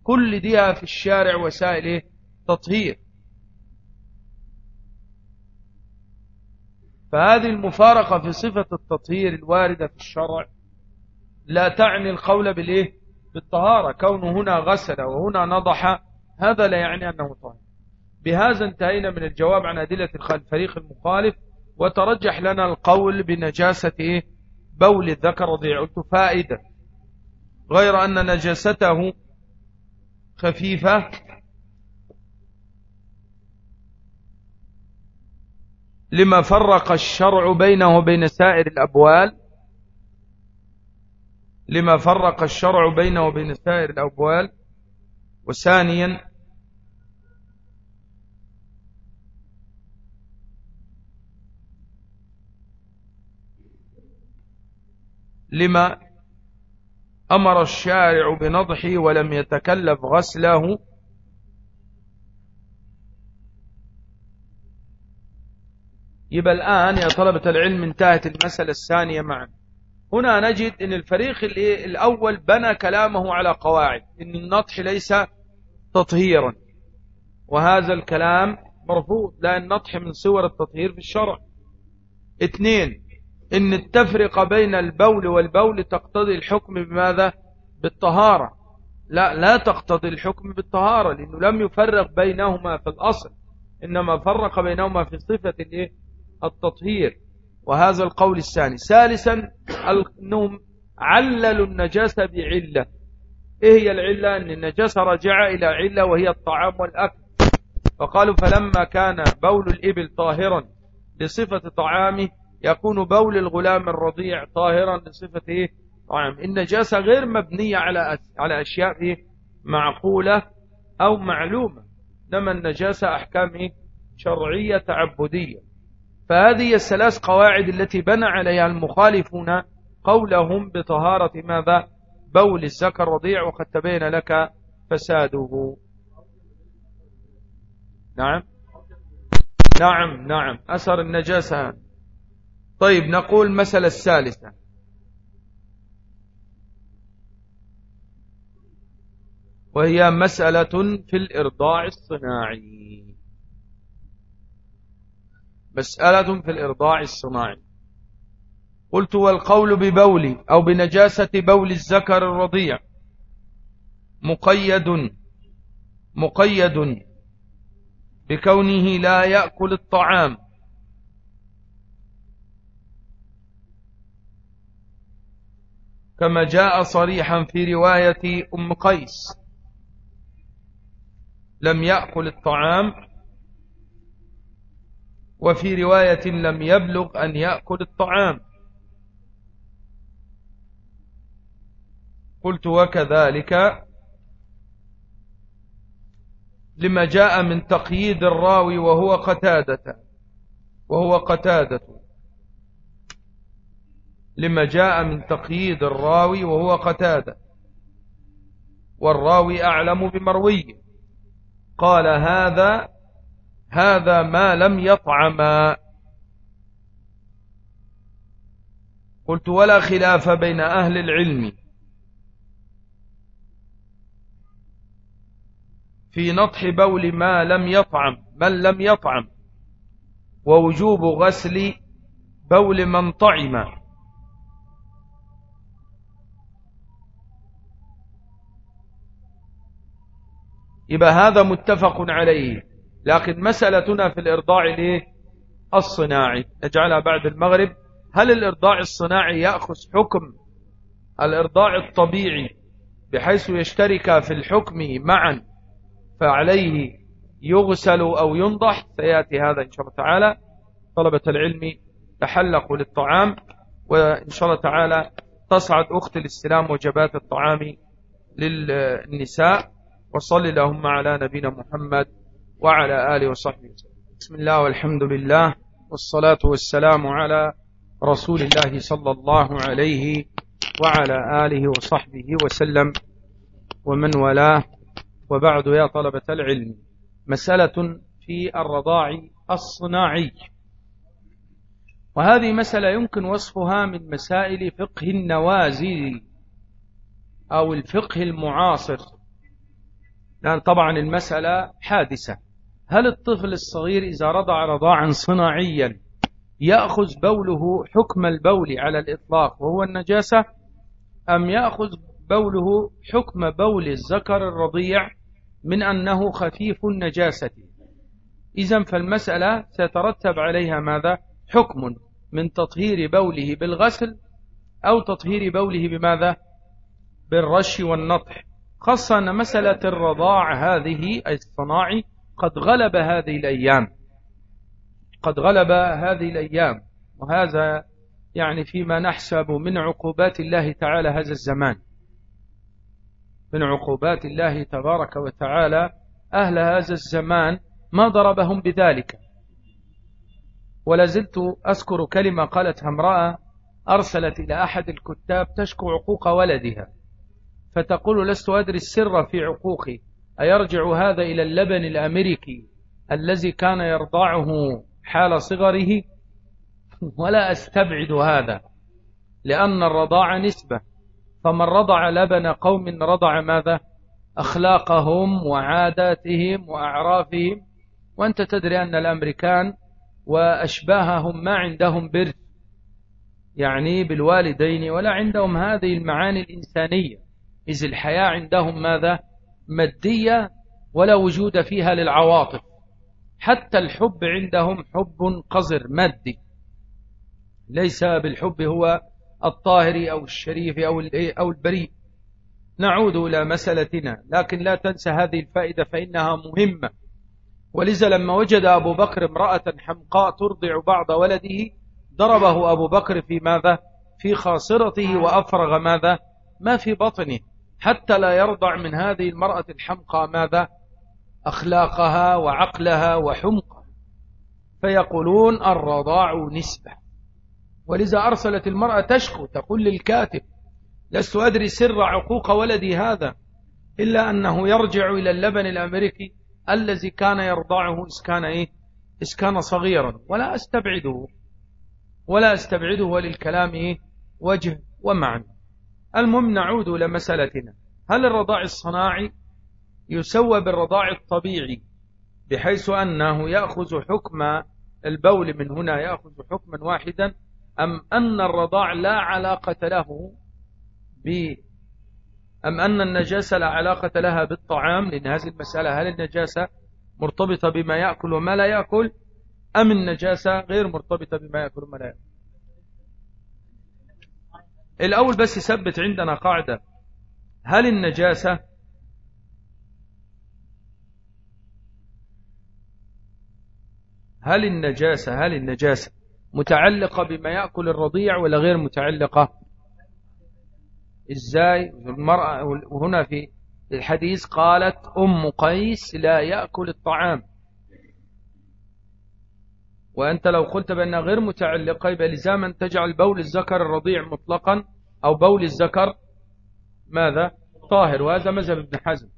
كل ديها في الشارع وسائل تطهير. فهذه المفارقة في صفة التطهير الواردة في الشرع لا تعني القول بالإيه؟ بالطهارة. كونه هنا غسل وهنا نضح هذا لا يعني أنه طاهر. بهذا انتهينا من الجواب عن أدلة الفريق المخالف وترجح لنا القول بنجاسة إيه؟ بول الذكر رضيع قلت فائدة. غير أن نجاسته خفيفة. لما فرق الشرع بينه وبين سائر الأبوال لما فرق الشرع بينه وبين سائر الأبوال. وثانيا لما أمر الشارع بنضحه ولم يتكلف غسله يبقى الآن يا طلبة العلم انتهت المسألة الثانية معنا هنا نجد إن الفريق الأول بنى كلامه على قواعد إن النطح ليس تطهيرا. وهذا الكلام مرفوض لأن النطح من صور التطهير في الشرع. اثنين إن التفرقة بين البول والبول تقتضي الحكم بماذا؟ بالطهارة. لا لا تقتضي الحكم بالطهارة لأنه لم يفرق بينهما في الأصل إنما فرق بينهما في صفة التطهير. وهذا القول الثاني. ثالثا أنهم عللوا النجاسة بعلة. إيه هي العلة؟ أن النجاسة رجع إلى علة وهي الطعام والأكل. فقالوا فلما كان بول الإبل طاهرا لصفة طعامه يكون بول الغلام الرضيع طاهرا لصفة إيه؟ طعام النجاسة غير مبنية على على أشياء إيه؟ معقولة أو معلومة. إنما النجاسة أحكام إيه؟ شرعية تعبدية. فهذه الثلاث قواعد التي بنى عليها المخالفون قولهم بطهارة ماذا؟ بول الزكى الرضيع وقد تبين لك فساده. نعم. نعم نعم. أثر النجاسة. طيب نقول مسألة الثالثة وهي مسألة في الإرضاع الصناعي. مسألة في الإرضاع الصناعي. قلت والقول ببول أو بنجاسة بول الذكر الرضيع. مقيد مقيد بكونه لا يأكل الطعام. كما جاء صريحا في رواية أم قيس. لم يأكل الطعام وفي رواية لم يبلغ أن يأكل الطعام. قلت وكذلك لما جاء من تقييد الراوي وهو قتادة وهو قتادة. لما جاء من تقييد الراوي وهو قتادة. والراوي أعلم بمروي قال هذا هذا ما لم يطعم قلت ولا خلاف بين أهل العلم. في نطح بول ما لم يطعم من لم يطعم. ووجوب غسل بول من طعم. يبقى هذا متفق عليه. لكن مسألتنا في الإرضاع الصناعي نجعلها بعد المغرب. هل الإرضاع الصناعي يأخذ حكم الإرضاع الطبيعي بحيث يشترك في الحكم معا فعليه يغسل أو ينضح؟ سيأتي هذا إن شاء الله تعالى. طلبة العلم تحلقوا للطعام وإن شاء الله تعالى تصعد أخت الاستلام وجبات الطعام للنساء. وصل اللهم على نبينا محمد وعلى آله وصحبه بسم الله والحمد لله والصلاة والسلام على رسول الله صلى الله عليه وعلى آله وصحبه وسلم ومن والاه. وبعد يا طلبة العلم. مسألة في الرضاع الصناعي. وهذه مسألة يمكن وصفها من مسائل فقه النوازل أو الفقه المعاصر. لأن طبعا المسألة حادثة. هل الطفل الصغير إذا رضع رضاعا صناعيا يأخذ بوله حكم البول على الإطلاق وهو النجاسة؟ أم يأخذ بوله حكم بول الذكر الرضيع من أنه خفيف النجاسة؟ إذا فالمسألة سيترتب عليها ماذا؟ حكم من تطهير بوله بالغسل أو تطهير بوله بماذا؟ بالرش والنطح خاصة أن مسألة الرضاع هذه الصناعي قد غلب هذه الأيام. قد غلب هذه الأيام. وهذا يعني فيما نحسب من عقوبات الله تعالى هذا الزمان. من عقوبات الله تبارك وتعالى أهل هذا الزمان ما ضربهم بذلك. ولا زلت أذكر كلمة قالتها امرأة أرسلت إلى أحد الكتاب تشكو عقوق ولدها. فتقول لست أدري السر في عقوقي. أيرجع هذا إلى اللبن الأمريكي الذي كان يرضعه حال صغره؟ ولا أستبعد هذا لأن الرضاع نسبة. فمن رضع لبن قوم رضع ماذا؟ أخلاقهم وعاداتهم وأعرافهم. وأنت تدري أن الأمريكان وأشباههم ما عندهم برث يعني بالوالدين ولا عندهم هذه المعاني الإنسانية. إذ الحياة عندهم ماذا؟ مادية ولا وجود فيها للعواطف. حتى الحب عندهم حب قذر مادي. ليس بالحب هو الطاهر أو الشريف أو أو البريء. نعود إلى مسألتنا. لكن لا تنسى هذه الفائدة فإنها مهمة. ولذا لما وجد أبو بكر امرأة حمقاء ترضع بعض ولده ضربه أبو بكر في ماذا؟ في خاصرته وأفرغ ماذا؟ ما في بطنه. حتى لا يرضع من هذه المرأة الحمقى ماذا؟ أخلاقها وعقلها وحمقها. فيقولون الرضاع نسبة. ولذا أرسلت المرأة تشكو تقول للكاتب لست أدري سر عقوق ولدي هذا إلا أنه يرجع إلى اللبن الأمريكي الذي كان يرضعه إذ كان إيه؟ إذ كان صغيرا. ولا أستبعده ولا أستبعده وللكلام إيه؟ وجه ومعنى. المهم نعود إلى مسألتنا. هل الرضاع الصناعي يسوى بالرضاع الطبيعي بحيث أنه يأخذ حكم البول من هنا يأخذ حكما واحدا أم أن الرضاع لا علاقة له ب أم أن النجاسة لا علاقة لها بالطعام؟ لأن هذه المسألة هل النجاسة مرتبطة بما يأكل وما لا يأكل أم النجاسة غير مرتبطة بما يأكل وما لا يأكل؟ الأول بس يثبت عندنا قاعدة. هل النجاسة هل النجاسة هل النجاسة متعلقة بما يأكل الرضيع ولا غير متعلقة؟ إزاي؟ المرأة وهنا في الحديث قالت أم قيس لا يأكل الطعام. وأنت لو قلت بأنها غير متعلقة يبقى لزاما تجعل بول الذكر الرضيع مطلقا أو بول الذكر ماذا؟ طاهر وهذا مذهب ابن حزم.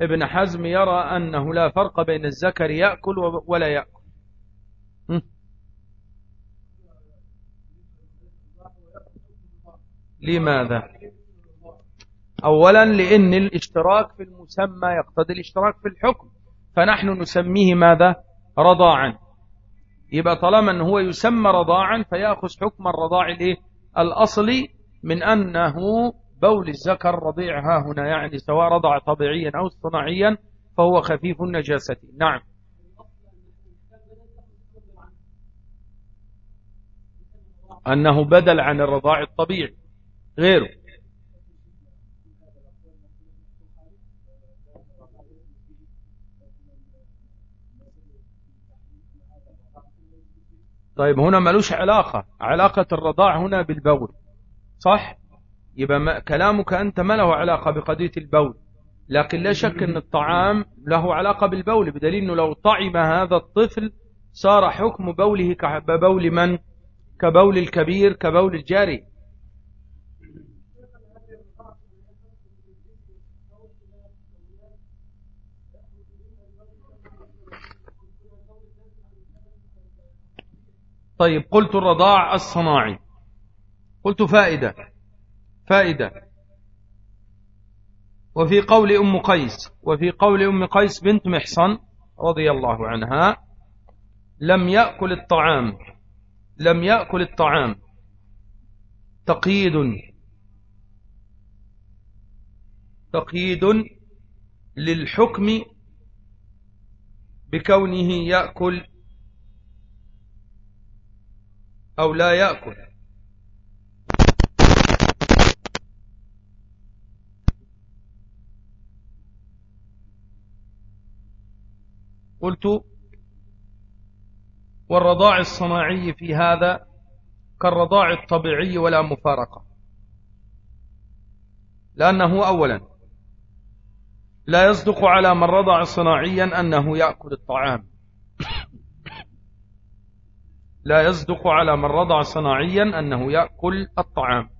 ابن حزم يرى أنه لا فرق بين الذكر يأكل ولا يأكل. لماذا؟ أولا لأن الاشتراك في المسمى يقتضي الاشتراك في الحكم. فنحن نسميه ماذا؟ رضاعا. يبقى طالما أنه هو يسمى رضاعا فيأخذ حكم الرضاع الايه الأصلي من أنه بول الذكر رضيع ها هنا يعني سواء رضع طبيعيا أو صناعيا فهو خفيف النجاسة. نعم. أنه بدل عن الرضاع الطبيعي. غيره. طيب هنا ملوش علاقة. علاقة الرضاع هنا بالبول. صح؟ يبقى كلامك أنت ما له علاقة بقضية البول. لكن لا شك أن الطعام له علاقة بالبول. بدليل أنه لو طعم هذا الطفل صار حكم بوله كبول من؟ كبول الكبير كبول الجاري. طيب قلت الرضاع الصناعي. قلت فائدة فائدة. وفي قول أم قيس وفي قول أم قيس بنت محصن رضي الله عنها لم يأكل الطعام لم يأكل الطعام. تقييد. تقييد للحكم بكونه يأكل أو لا يأكل. قلت والرضاع الصناعي في هذا كالرضاع الطبيعي ولا مفارقة. لأنه أولا لا يصدق على من رضع صناعيا أنه يأكل الطعام. لا يصدق على من رضع صناعيا أنه يأكل الطعام.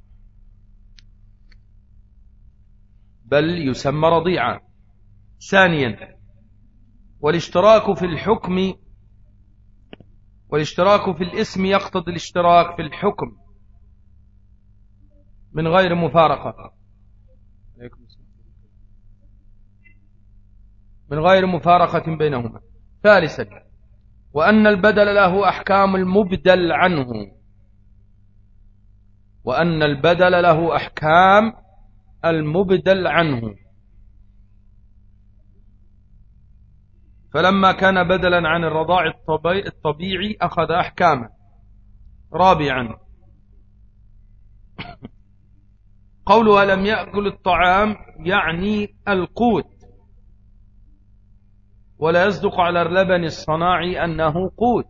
بل يسمى رضيعا. ثانيا والاشتراك في الحكم والاشتراك في الاسم يقتضي الاشتراك في الحكم من غير مفارقة. من غير مفارقة بينهما. ثالثا وأن البدل له أحكام المبدل عنه. وأن البدل له أحكام المبدل عنه. فلما كان بدلا عن الرضاع الطبيعي أخذ أحكامه. رابعا. قولها لم يأكل الطعام يعني القوت. ولا يصدق على اللبن الصناعي أنه قوت.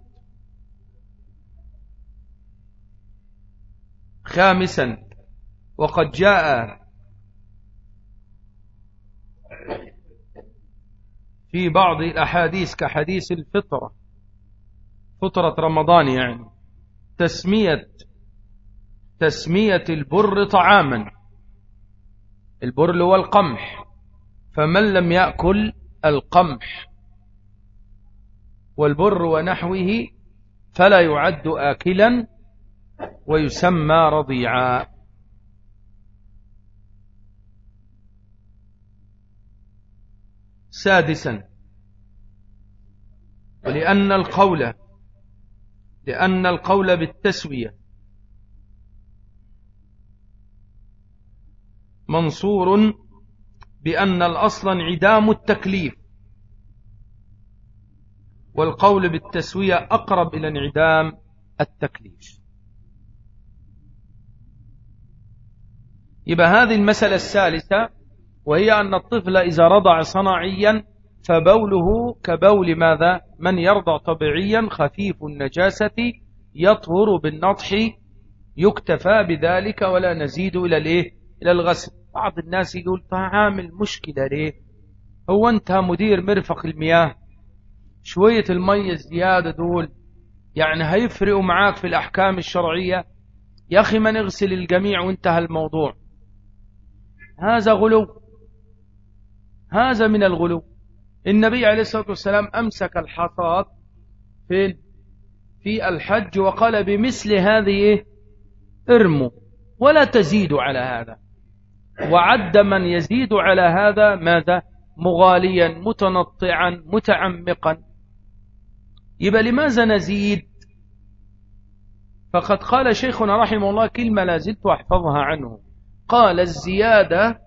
خامسا وقد جاء في بعض الأحاديث كحديث الفطرة فطرة رمضان يعني تسمية تسمية البر طعاما. البر والقمح فمن لم يأكل القمح؟ والبر ونحوه فلا يعد آكلا ويسمى رضيعا. سادسا ولأن القول لأن القول بالتسوية منصور بأن الأصل انعدام التكليف. والقول بالتسوية أقرب إلى انعدام التكليف. يبقى هذه المسألة الثالثة وهي أن الطفل إذا رضع صناعيا فبوله كبول ماذا؟ من يرضع طبيعيا خفيف النجاسة يطهر بالنطح يكتفى بذلك ولا نزيد إلى الإيه؟ إلى الغسل. بعض الناس يقول طعام المشكلة ليه؟ هو أنت مدير مرفق المياه شوية المية الزيادة دول يعني هيفرقوا معاك في الأحكام الشرعية؟ يا أخي ما نغسل الجميع وانتهى الموضوع. هذا غلو. هذا من الغلو. النبي عليه الصلاة والسلام أمسك الحصاد فين في الحج وقال بمثل هذه ارموا. ولا تزيدوا على هذا. وعد من يزيد على هذا ماذا؟ مغاليا متنطعا متعمقا. يبقى لماذا نزيد؟ فقد قال شيخنا رحمه الله كلمة لا زلت أحفظها عنه. قال الزيادة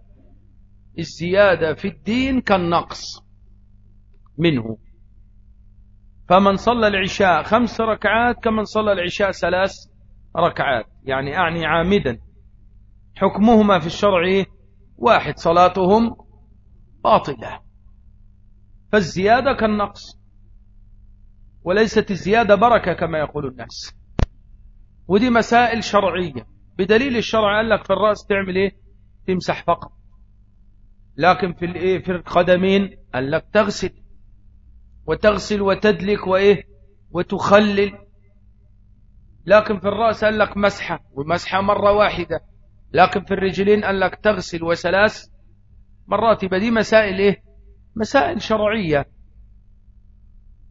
الزيادة في الدين كالنقص منه. فمن صلى العشاء خمس ركعات كمن صلى العشاء ثلاث ركعات. يعني أعني عامدا. حكمهما في الشرع واحد صلاتهم باطلة. فالزيادة كالنقص. وليست الزيادة بركة كما يقول الناس. ودي مسائل شرعية. بدليل الشرع قال لك في الرأس تعمل إيه؟ تمسح فقط لكن في الايه في القدمين قال لك تغسل. وتغسل وتدلك وإيه؟ وتخلل. لكن في الرأس قال لك مسحة ومسحة مرة واحدة. لكن في الرجلين قال لك تغسل وثلاث مرات. يبقى دي مسائل إيه؟ مسائل شرعية.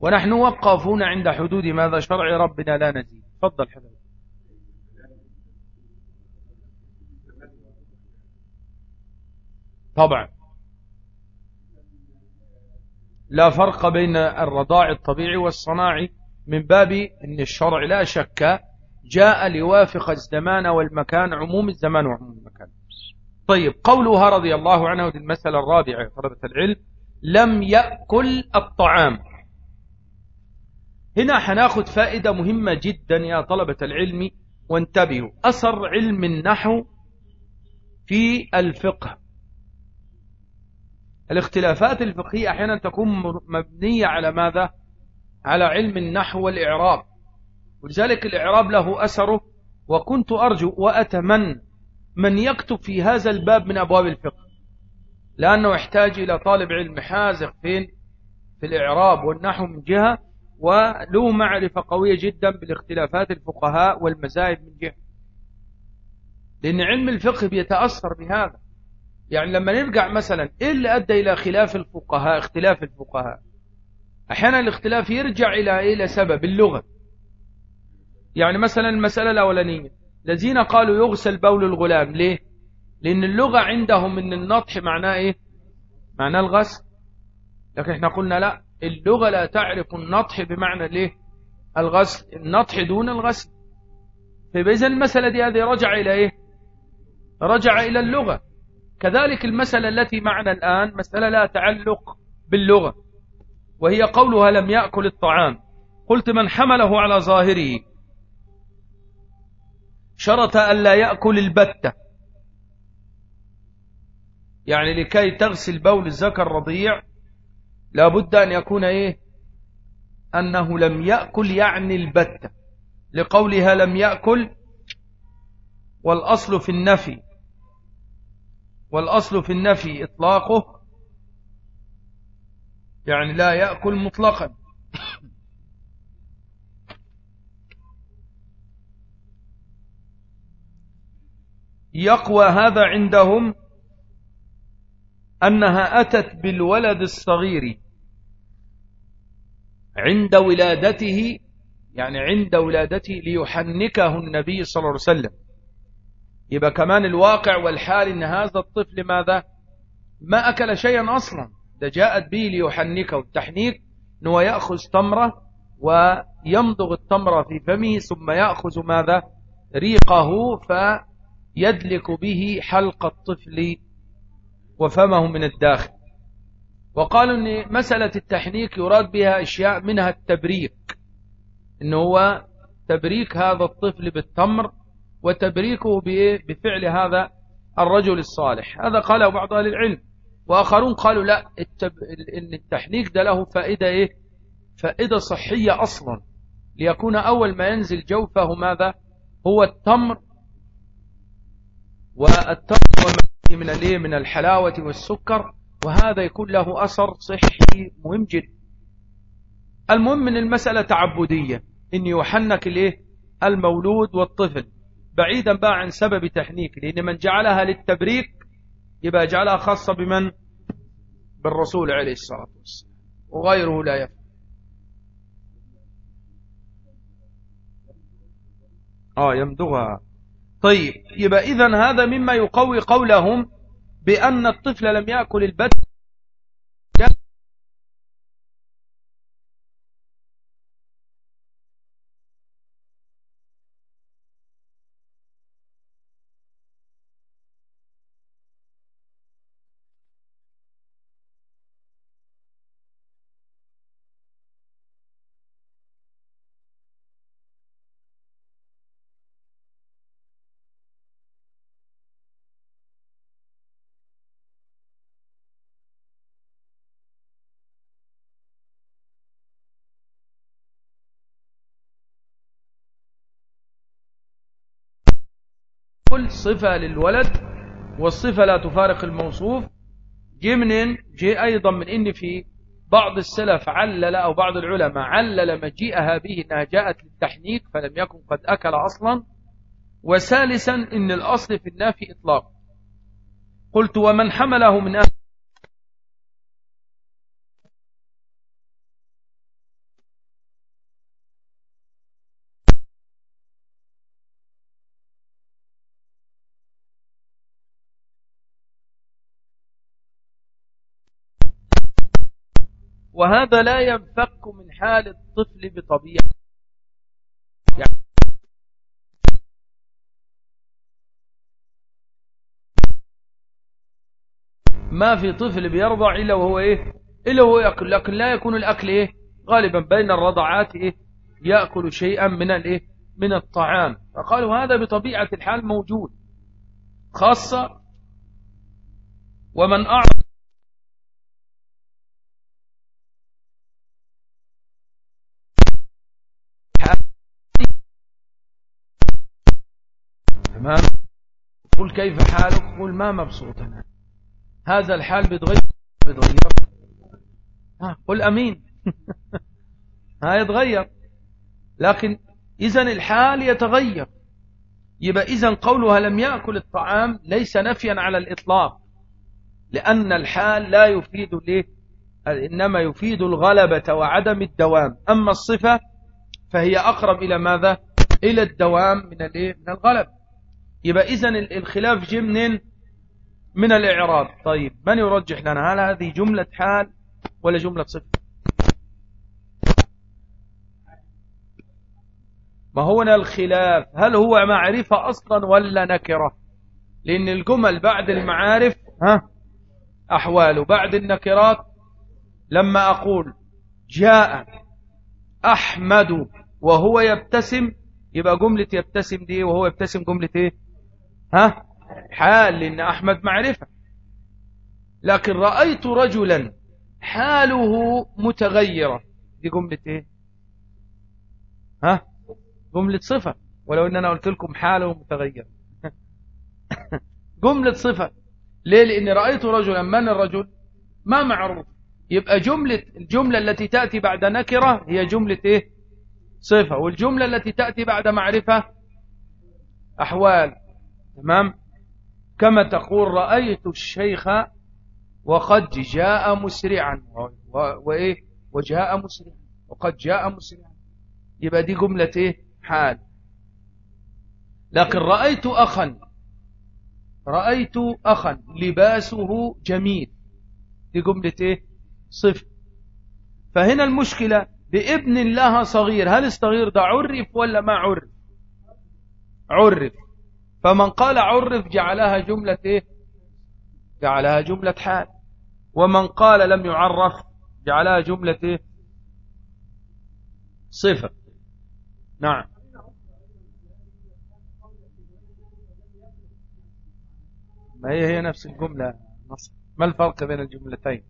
ونحن وقفون عند حدود ماذا شرع ربنا لا نزيد. تفضل حبيبي. طبعا. لا فرق بين الرضاع الطبيعي والصناعي من باب أن الشرع لا شك جاء ليوافق الزمان والمكان عموم الزمان وعموم المكان. طيب قولها رضي الله عنه المسألة الرابعة يا طلبة العلم لم يأكل الطعام. هنا حناخد فائدة مهمة جدا يا طلبة العلم وانتبهوا أثر علم النحو في الفقه. الاختلافات الفقهية أحيانا تكون مبنية على ماذا؟ على علم النحو والإعراب. ولذلك الإعراب له أثره وكنت أرجو وأتمنى من يكتب في هذا الباب من أبواب الفقه. لأنه يحتاج إلى طالب علم حازق فين؟ في الإعراب والنحو من جهة وله معرفة قوية جدا بالاختلافات الفقهاء والمذاهب من جهة. لأن علم الفقه بيتأثر بهذا. يعني لما نرجع مثلا إيه اللي أدى إلى خلاف الفقهاء اختلاف الفقهاء؟ أحيانا الاختلاف يرجع إلى إيه سبب اللغة. يعني مثلا المسألة الأولانية الذين قالوا يغسل بول الغلام ليه؟ لأن اللغة عندهم إن النطح معناه إيه؟ معناه الغسل. لكن إحنا قلنا لا. اللغة لا تعرف النطح بمعنى ليه الغسل. النطح دون الغسل. فإذا المسألة دي هذه رجع إلى إيه؟ رجع إلى اللغة. كذلك المسألة التي معنا الآن مسألة لا تعلق باللغة وهي قولها لم يأكل الطعام. قلت من حمله على ظاهره شرط أن لا يأكل البتة. يعني لكي تغسل بول الذكر الرضيع لابد أن يكون إيه؟ أنه لم يأكل يعني البتة لقولها لم يأكل والأصل في النفي. والأصل في النفي إطلاقه يعني لا يأكل مطلقا. يقوى هذا عندهم أنها أتت بالولد الصغير عند ولادته يعني عند ولادته ليحنكه النبي صلى الله عليه وسلم. يبقى كمان الواقع والحال إن هذا الطفل ماذا؟ ما أكل شيئا أصلا. ده جاءت به ليحنكه. التحنيك أنه يأخذ تمرة ويمضغ التمرة في فمه ثم يأخذ ماذا؟ ريقه فيدلك به حلق الطفل وفمه من الداخل. وقالوا إن مسألة التحنيك يراد بها أشياء منها التبريك. إن هو تبريك هذا الطفل بالتمر وتبريكه بفعل هذا الرجل الصالح. هذا قاله بعض أهل العلم. وآخرون قالوا لا التب... إن التحنيك ده له فائدة إيه؟ فائدة صحية أصلا. ليكون أول ما ينزل جوفه ماذا؟ هو التمر. والتمر من الإيه؟ من الحلاوة والسكر وهذا يكون له أثر صحي مهم جدا. المهم من المسألة تعبدية إن يحنك الايه المولود والطفل. بعيدا بقى عن سبب تحنيك لأن من جعلها للتبريك يبقى جعلها خاصة بمن؟ بالرسول عليه الصلاة والسلام وغيره لا يفعل آه يمدغها. طيب يبقى إذن هذا مما يقوي قولهم بأن الطفل لم يأكل البت صفة للولد والصفة لا تفارق الموصوف. جي منين جي أيضا من إن في بعض السلف علل أو بعض العلماء علل مجيئها به أنها جاءت للتحنيك فلم يكن قد أكل أصلا. وثالثا إن الأصل في النافي إطلاق. قلت ومن حمله من أهل وهذا لا ينفك من حال الطفل بطبيعة يعني ما في طفل بيرضع إلا وهو إيه؟ إلا وهو يأكل لكن لا يكون الأكل إيه؟ غالبا بين الرضعات إيه؟ يأكل شيئا من الإيه من الطعام. فقالوا هذا بطبيعة الحال موجود خاصة ومن أعرض تمام قل كيف حالك؟ قل ما مبسوط أنا هذا الحال بيتغير. بيتغير. ها قل أمين. ها يتغير. لكن إذا الحال يتغير. يبقى إذا قولها لم يأكل الطعام ليس نفيا على الإطلاق. لأن الحال لا يفيد ليه إنما يفيد الغلبة وعدم الدوام. أما الصفة فهي أقرب إلى ماذا؟ إلى الدوام من من الغلب. يبقى إذا الخلاف جه منين؟ من الإعراب. طيب من يرجح لنا؟ هل هذه جملة حال ولا جملة صفة ما هنا الخلاف. هل هو معرفة أصلا ولا نكرة؟ لأن الجمل بعد المعارف ها؟ أحواله بعد النكرات لما أقول جاء أحمد وهو يبتسم يبقى جملة يبتسم دي وهو يبتسم جملة إيه؟ ها؟ حال لأن أحمد معرفة. لكن رأيت رجلا حاله متغيرة. دي جملة إيه؟ ها؟ جملة صفة. ولو إن أنا قلت لكم حاله متغير جملة صفة. ليه؟ لأني رأيت رجلا. من الرجل؟ ما معروف. يبقى جملة الجملة التي تأتي بعد نكرة هي جملة إيه؟ صفة. والجملة التي تأتي بعد معرفة أحوال. تمام؟ كما تقول رأيت الشيخ وقد جاء مسرعا. وإيه؟ وجاء مسرعا. وقد جاء مسرعا. يبقى دي جملة إيه؟ حال. لكن رأيت أخا. رأيت أخا. لباسه جميل. دي جملة إيه؟ صفر. فهنا المشكلة بابن لها صغير. هل الصغير ده عرف ولا ما عرف؟ عرف. فمن قال عرف جعلها جملة إيه؟ جعلها جملة حال. ومن قال لم يعرف جعلها جملة إيه؟ صفة. نعم. ما هي هي نفس الجملة؟ ما الفرق بين الجملتين؟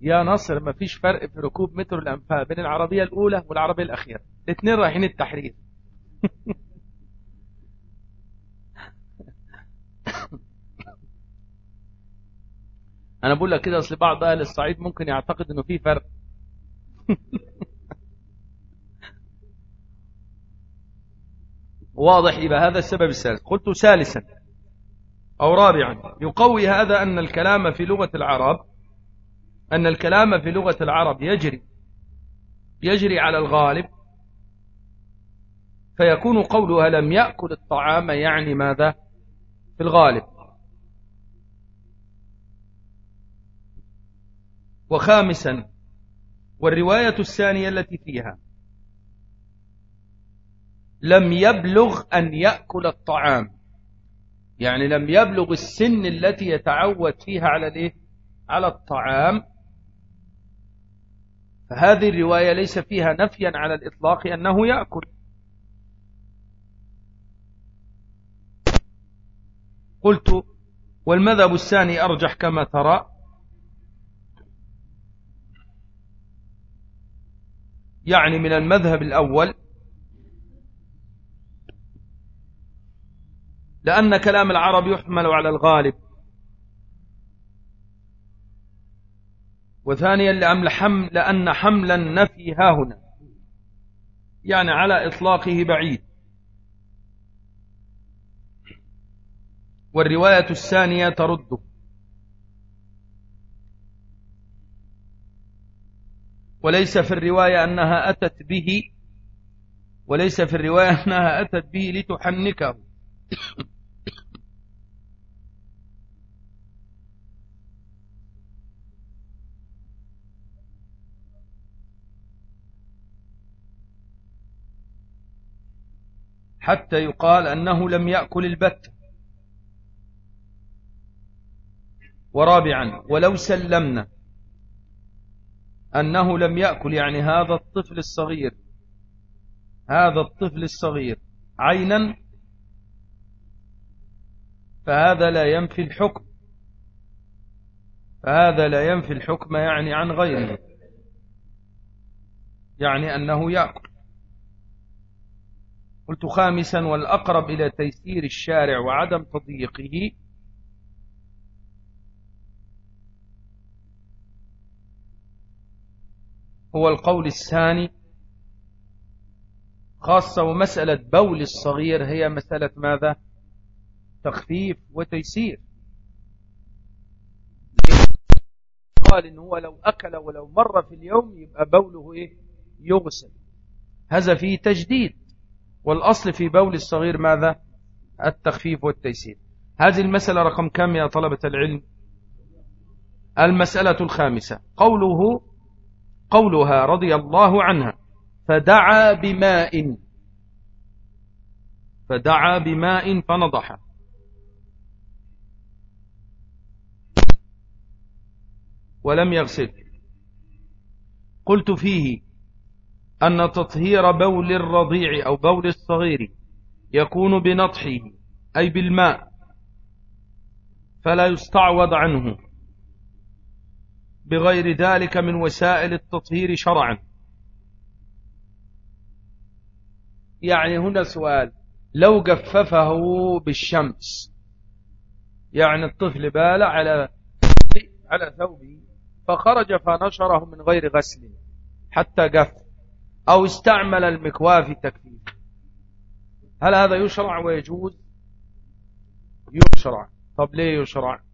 يا نصر ما فيش فرق في ركوب مترو الأنفاق بين العربية الأولى والعربية الأخيرة. الاثنين رايحين التحرير. أنا بقول لك كده أصل بعض أهل الصعيد ممكن يعتقد أنه في فرق. واضح يبقى هذا السبب الثالث قلت ثالثا أو رابعا يقوي هذا أن الكلام في لغة العرب أن الكلام في لغة العرب يجري يجري على الغالب فيكون قولها لم يأكل الطعام يعني ماذا؟ في الغالب. وخامسا والرواية الثانية التي فيها لم يبلغ أن يأكل الطعام. يعني لم يبلغ السن التي يتعود فيها على الإيه؟ على الطعام. فهذه الرواية ليس فيها نفيا على الإطلاق أنه يأكل. قلت والمذهب الثاني أرجح كما ترى. يعني من المذهب الأول لأن كلام العرب يحمل على الغالب. وثانيا لأن حمل, لأن حمل النفي يعني على إطلاقه بعيد. والرواية الثانية ترده وليس في الرواية أنها أتت به وليس في الرواية أنها أتت به لتحنكه. حتى يقال أنه لم يأكل البت. ورابعا ولو سلمنا أنه لم يأكل يعني هذا الطفل الصغير هذا الطفل الصغير عينا فهذا لا ينفي الحكم فهذا لا ينفي الحكم يعني عن غيره يعني أنه يأكل. قلت خامسا والأقرب إلى تيسير الشارع وعدم تضييقه هو القول الثاني خاصة ومسألة بول الصغير هي مسألة ماذا؟ تخفيف وتيسير. قال إن هو لو أكل ولو مر في اليوم يبقى بوله إيه؟ يغسل. هذا فيه تجديد. والأصل في بول الصغير ماذا؟ التخفيف والتيسير. هذه المسألة رقم كم يا طلبة العلم؟ المسألة الخامسة. قوله قولها رضي الله عنها. فدعا بماء. فدعا بماء فنضح. ولم يغسل. قلت فيه أن تطهير بول الرضيع أو بول الصغير يكون بنطحه أي بالماء فلا يستعوض عنه. بغير ذلك من وسائل التطهير شرعا. يعني هنا سؤال لو جففه بالشمس يعني الطفل بال على على ثوبه فخرج فنشره من غير غسل حتى جف أو استعمل المكواة في تكفيف هل هذا يشرع ويجوز؟ يشرع. طب ليه يشرع؟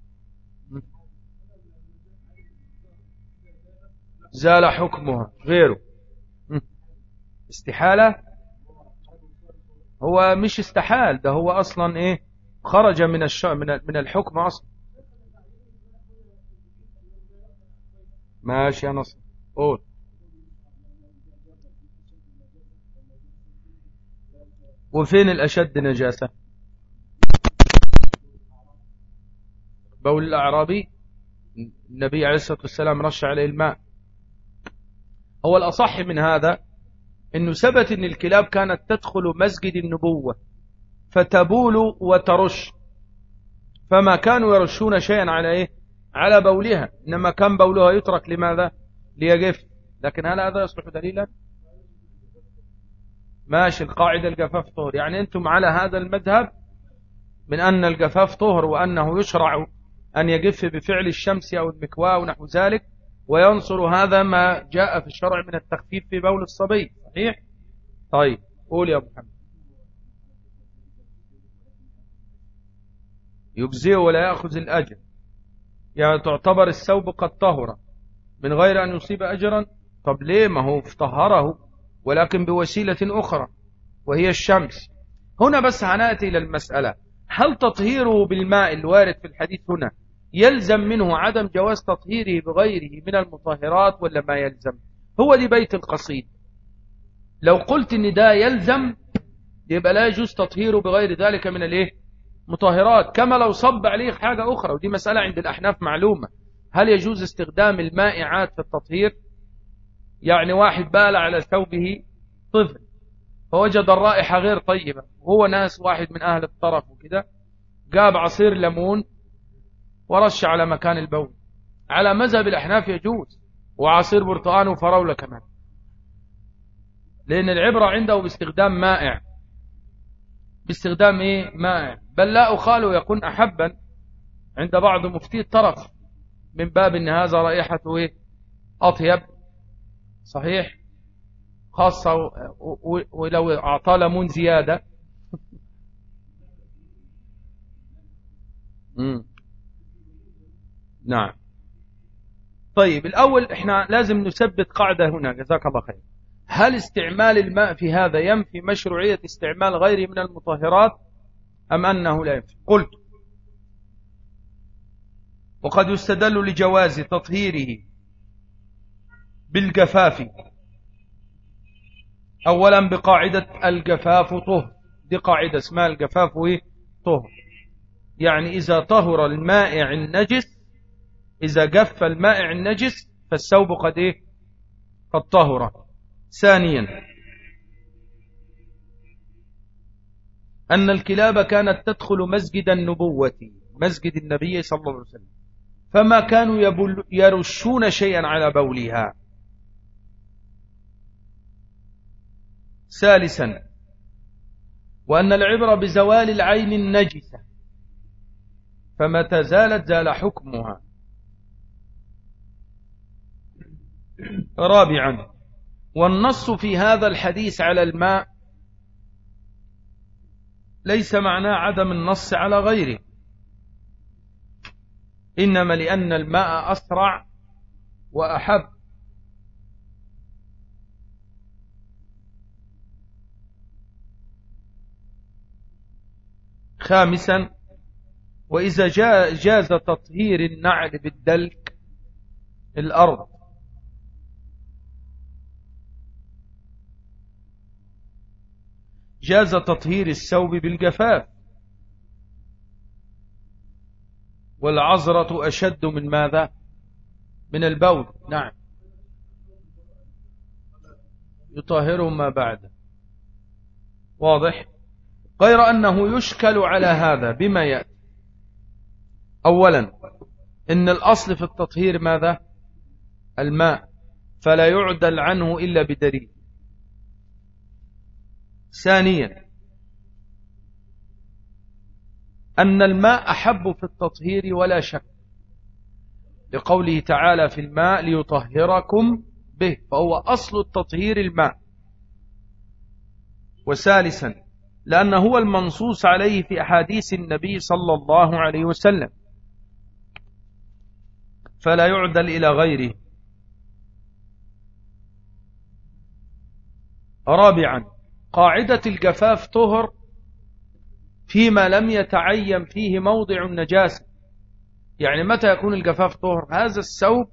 زال حكمها غيره. استحالة؟ هو مش استحال ده هو أصلا إيه؟ خرج من الش... من الحكم أصلا. ماشي يا نصر قول. وفين الأشد نجاسة؟ بول الأعرابي؟ النبي عليه الصلاة والسلام رش عليه الماء. هو الأصح من هذا أنه ثبت أن الكلاب كانت تدخل مسجد النبوة فتبول وترش. فما كانوا يرشون شيئا على إيه؟ على بولها. إنما كان بولها يترك. لماذا؟ ليجف لكن هل هذا يصبح دليلا؟ ماشي. القاعدة الجفاف طهر. يعني أنتم على هذا المذهب من أن الجفاف طهر وأنه يشرع أن يجف بفعل الشمس أو المكواة ونحو ذلك. وينصر هذا ما جاء في الشرع من التخفيف في بول الصبي. صحيح؟ طيب قول يا محمد. يجزيه ولا يأخذ الأجر. يعني تعتبر الثوب قد طهر. من غير أن يصيب أجرا؟ طب ليه؟ ما هو طهره ولكن بوسيلة أخرى وهي الشمس. هنا بس هنأتي إلى المسألة. هل تطهيره بالماء الوارد في الحديث هنا؟ يلزم منه عدم جواز تطهيره بغيره من المطهرات ولا ما يلزم؟ هو دي بيت القصيد لو قلت إن ده يلزم يبقى لا يجوز تطهيره بغير ذلك من الإيه؟ مطهرات. كما لو صب عليه حاجة أخرى ودي مسألة عند الأحناف معلومة. هل يجوز استخدام المائعات في التطهير؟ يعني واحد بال على ثوبه طفل فوجد الرائحة غير طيبة وهو ناس واحد من أهل الطرف وكده جاب عصير ليمون ورش على مكان البول. على مذهب الأحناف يجوز وعصير برتقان وفراولة كمان. لأن العبرة عنده باستخدام مائع. باستخدام إيه؟ مائع. بل لا أخال يكون أحبا عند بعض مفتي الطرف. من باب أن هذا رائحته إيه؟ أطيب. صحيح؟ خاصة ولو أعطى ليمون زيادة. نعم. طيب الأول إحنا لازم نثبت قاعدة هنا جزاك الله خير. هل استعمال الماء في هذا ينفي مشروعية استعمال غيره من المطهرات أم أنه لا ينفي؟ قلت. وقد يستدل لجواز تطهيره بالجفاف. أولا بقاعدة الجفاف طهر. دي قاعدة اسمها الجفاف طهر. يعني إذا طهر المائع النجس إذا جف المائع النجس فالثوب قد إيه؟ قد طهر. ثانيا أن الكلاب كانت تدخل مسجد النبوة مسجد النبي صلى الله عليه وسلم. فما كانوا يرشون شيئا على بولها. ثالثا وأن العبرة بزوال العين النجسة. فمتى زالت زال حكمها. رابعا. والنص في هذا الحديث على الماء ليس معناه عدم النص على غيره. إنما لأن الماء أسرع وأحب. خامسا وإذا جاز تطهير النعل بالدلك الأرض. جاز تطهير الثوب بالجفاف. والعذرة أشد من ماذا؟ من البول. نعم. يطهر ما بعده واضح؟ غير أنه يشكل على هذا بما يأتي. أولا إن الأصل في التطهير ماذا؟ الماء فلا يعدل عنه إلا بدليل. ثانيا أن الماء أحب في التطهير ولا شك لقوله تعالى في الماء ليطهركم به فهو أصل التطهير الماء. وثالثا لأنه هو المنصوص عليه في أحاديث النبي صلى الله عليه وسلم. فلا يعدل إلى غيره. رابعا قاعدة الجفاف طهر فيما لم يتعين فيه موضع النجاسة. يعني متى يكون الجفاف طهر؟ هذا الثوب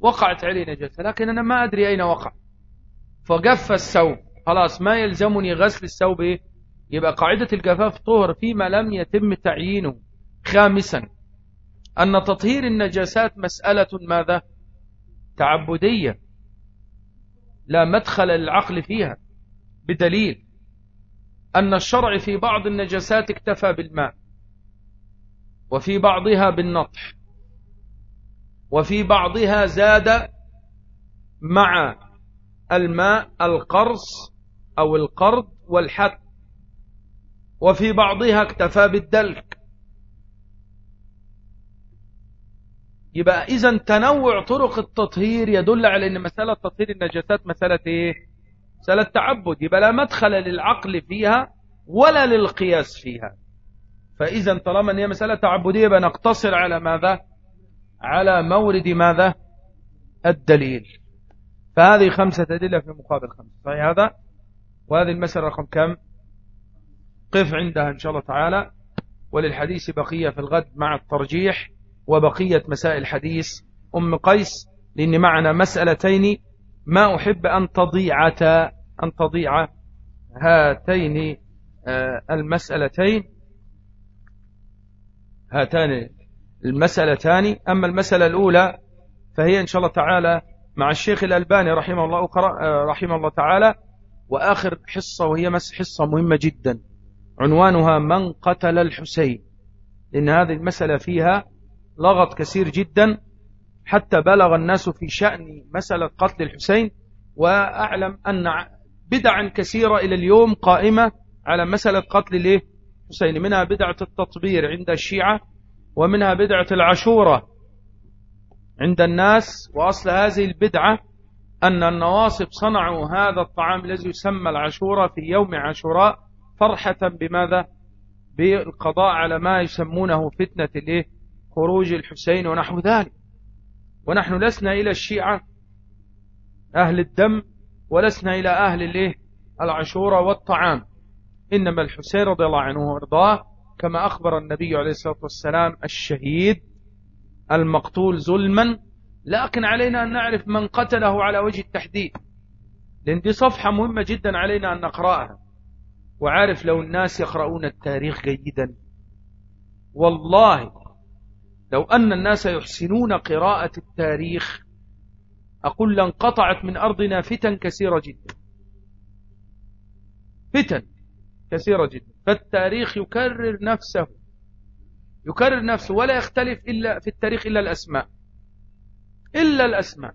وقعت عليه نجاسة لكن أنا ما أدري أين وقع. فجف الثوب خلاص ما يلزمني غسل الثوب إيه؟ يبقى قاعدة الجفاف طهر فيما لم يتم تعيينه. خامسا أن تطهير النجاسات مسألة ماذا؟ تعبدية لا مدخل للعقل فيها. بدليل أن الشرع في بعض النجاسات اكتفى بالماء وفي بعضها بالنطح وفي بعضها زاد مع الماء القرص أو القرض والحد وفي بعضها اكتفى بالدلك يبقى إذا تنوع طرق التطهير يدل على أن مسألة تطهير النجاسات مسألة إيه؟ مسألة تعبد يبقى لا مدخل للعقل فيها ولا للقياس فيها. فإذا طالما هي مسألة تعبدية يبقى نقتصر على ماذا؟ على مورد ماذا؟ الدليل. فهذه خمسة أدلة في مقابل خمسة. صحيح هذا؟ وهذه المسألة رقم كم؟ قف عندها إن شاء الله تعالى. وللحديث بقية في الغد مع الترجيح وبقية مسائل الحديث أم قيس لأن معنا مسألتين ما أحب أن تضيعتا. أن تضيع هاتين آه، المسألتين. هاتان المسألتان. أما المسألة الأولى فهي إن شاء الله تعالى مع الشيخ الألباني رحمه الله, آه، رحمه الله تعالى. وآخر حصة وهي حصة مهمة جدا. عنوانها من قتل الحسين. لأن هذه المسألة فيها لغط كثير جدا. حتى بلغ الناس في شأن مسألة قتل الحسين. وأعلم أن بدعا كثيرة إلى اليوم قائمة على مسألة قتل الايه حسين منها بدعة التطبير عند الشيعة ومنها بدعة العشورة عند الناس. وأصل هذه البدعة أن النواصب صنعوا هذا الطعام الذي يسمى العشورة في يوم عاشوراء فرحة بماذا؟ بالقضاء على ما يسمونه فتنة الايه خروج الحسين ونحو ذلك. ونحن لسنا إلى الشيعة أهل الدم ولسنا إلى أهل الإيه؟ العشورة والطعام. إنما الحسين رضي الله عنه وأرضاه كما أخبر النبي عليه الصلاة والسلام الشهيد المقتول ظلما لكن علينا أن نعرف من قتله على وجه التحديد. لأن دي صفحة مهمة جدا علينا أن نقرأها. وعارف لو الناس يقرؤون التاريخ جيدا. والله لو أن الناس يحسنون قراءة التاريخ أقول لانقطعت من أرضنا فتن كثيرة جدا. فتن كثيرة جدا. فالتاريخ يكرر نفسه. يكرر نفسه ولا يختلف إلا في التاريخ إلا الأسماء. إلا الأسماء.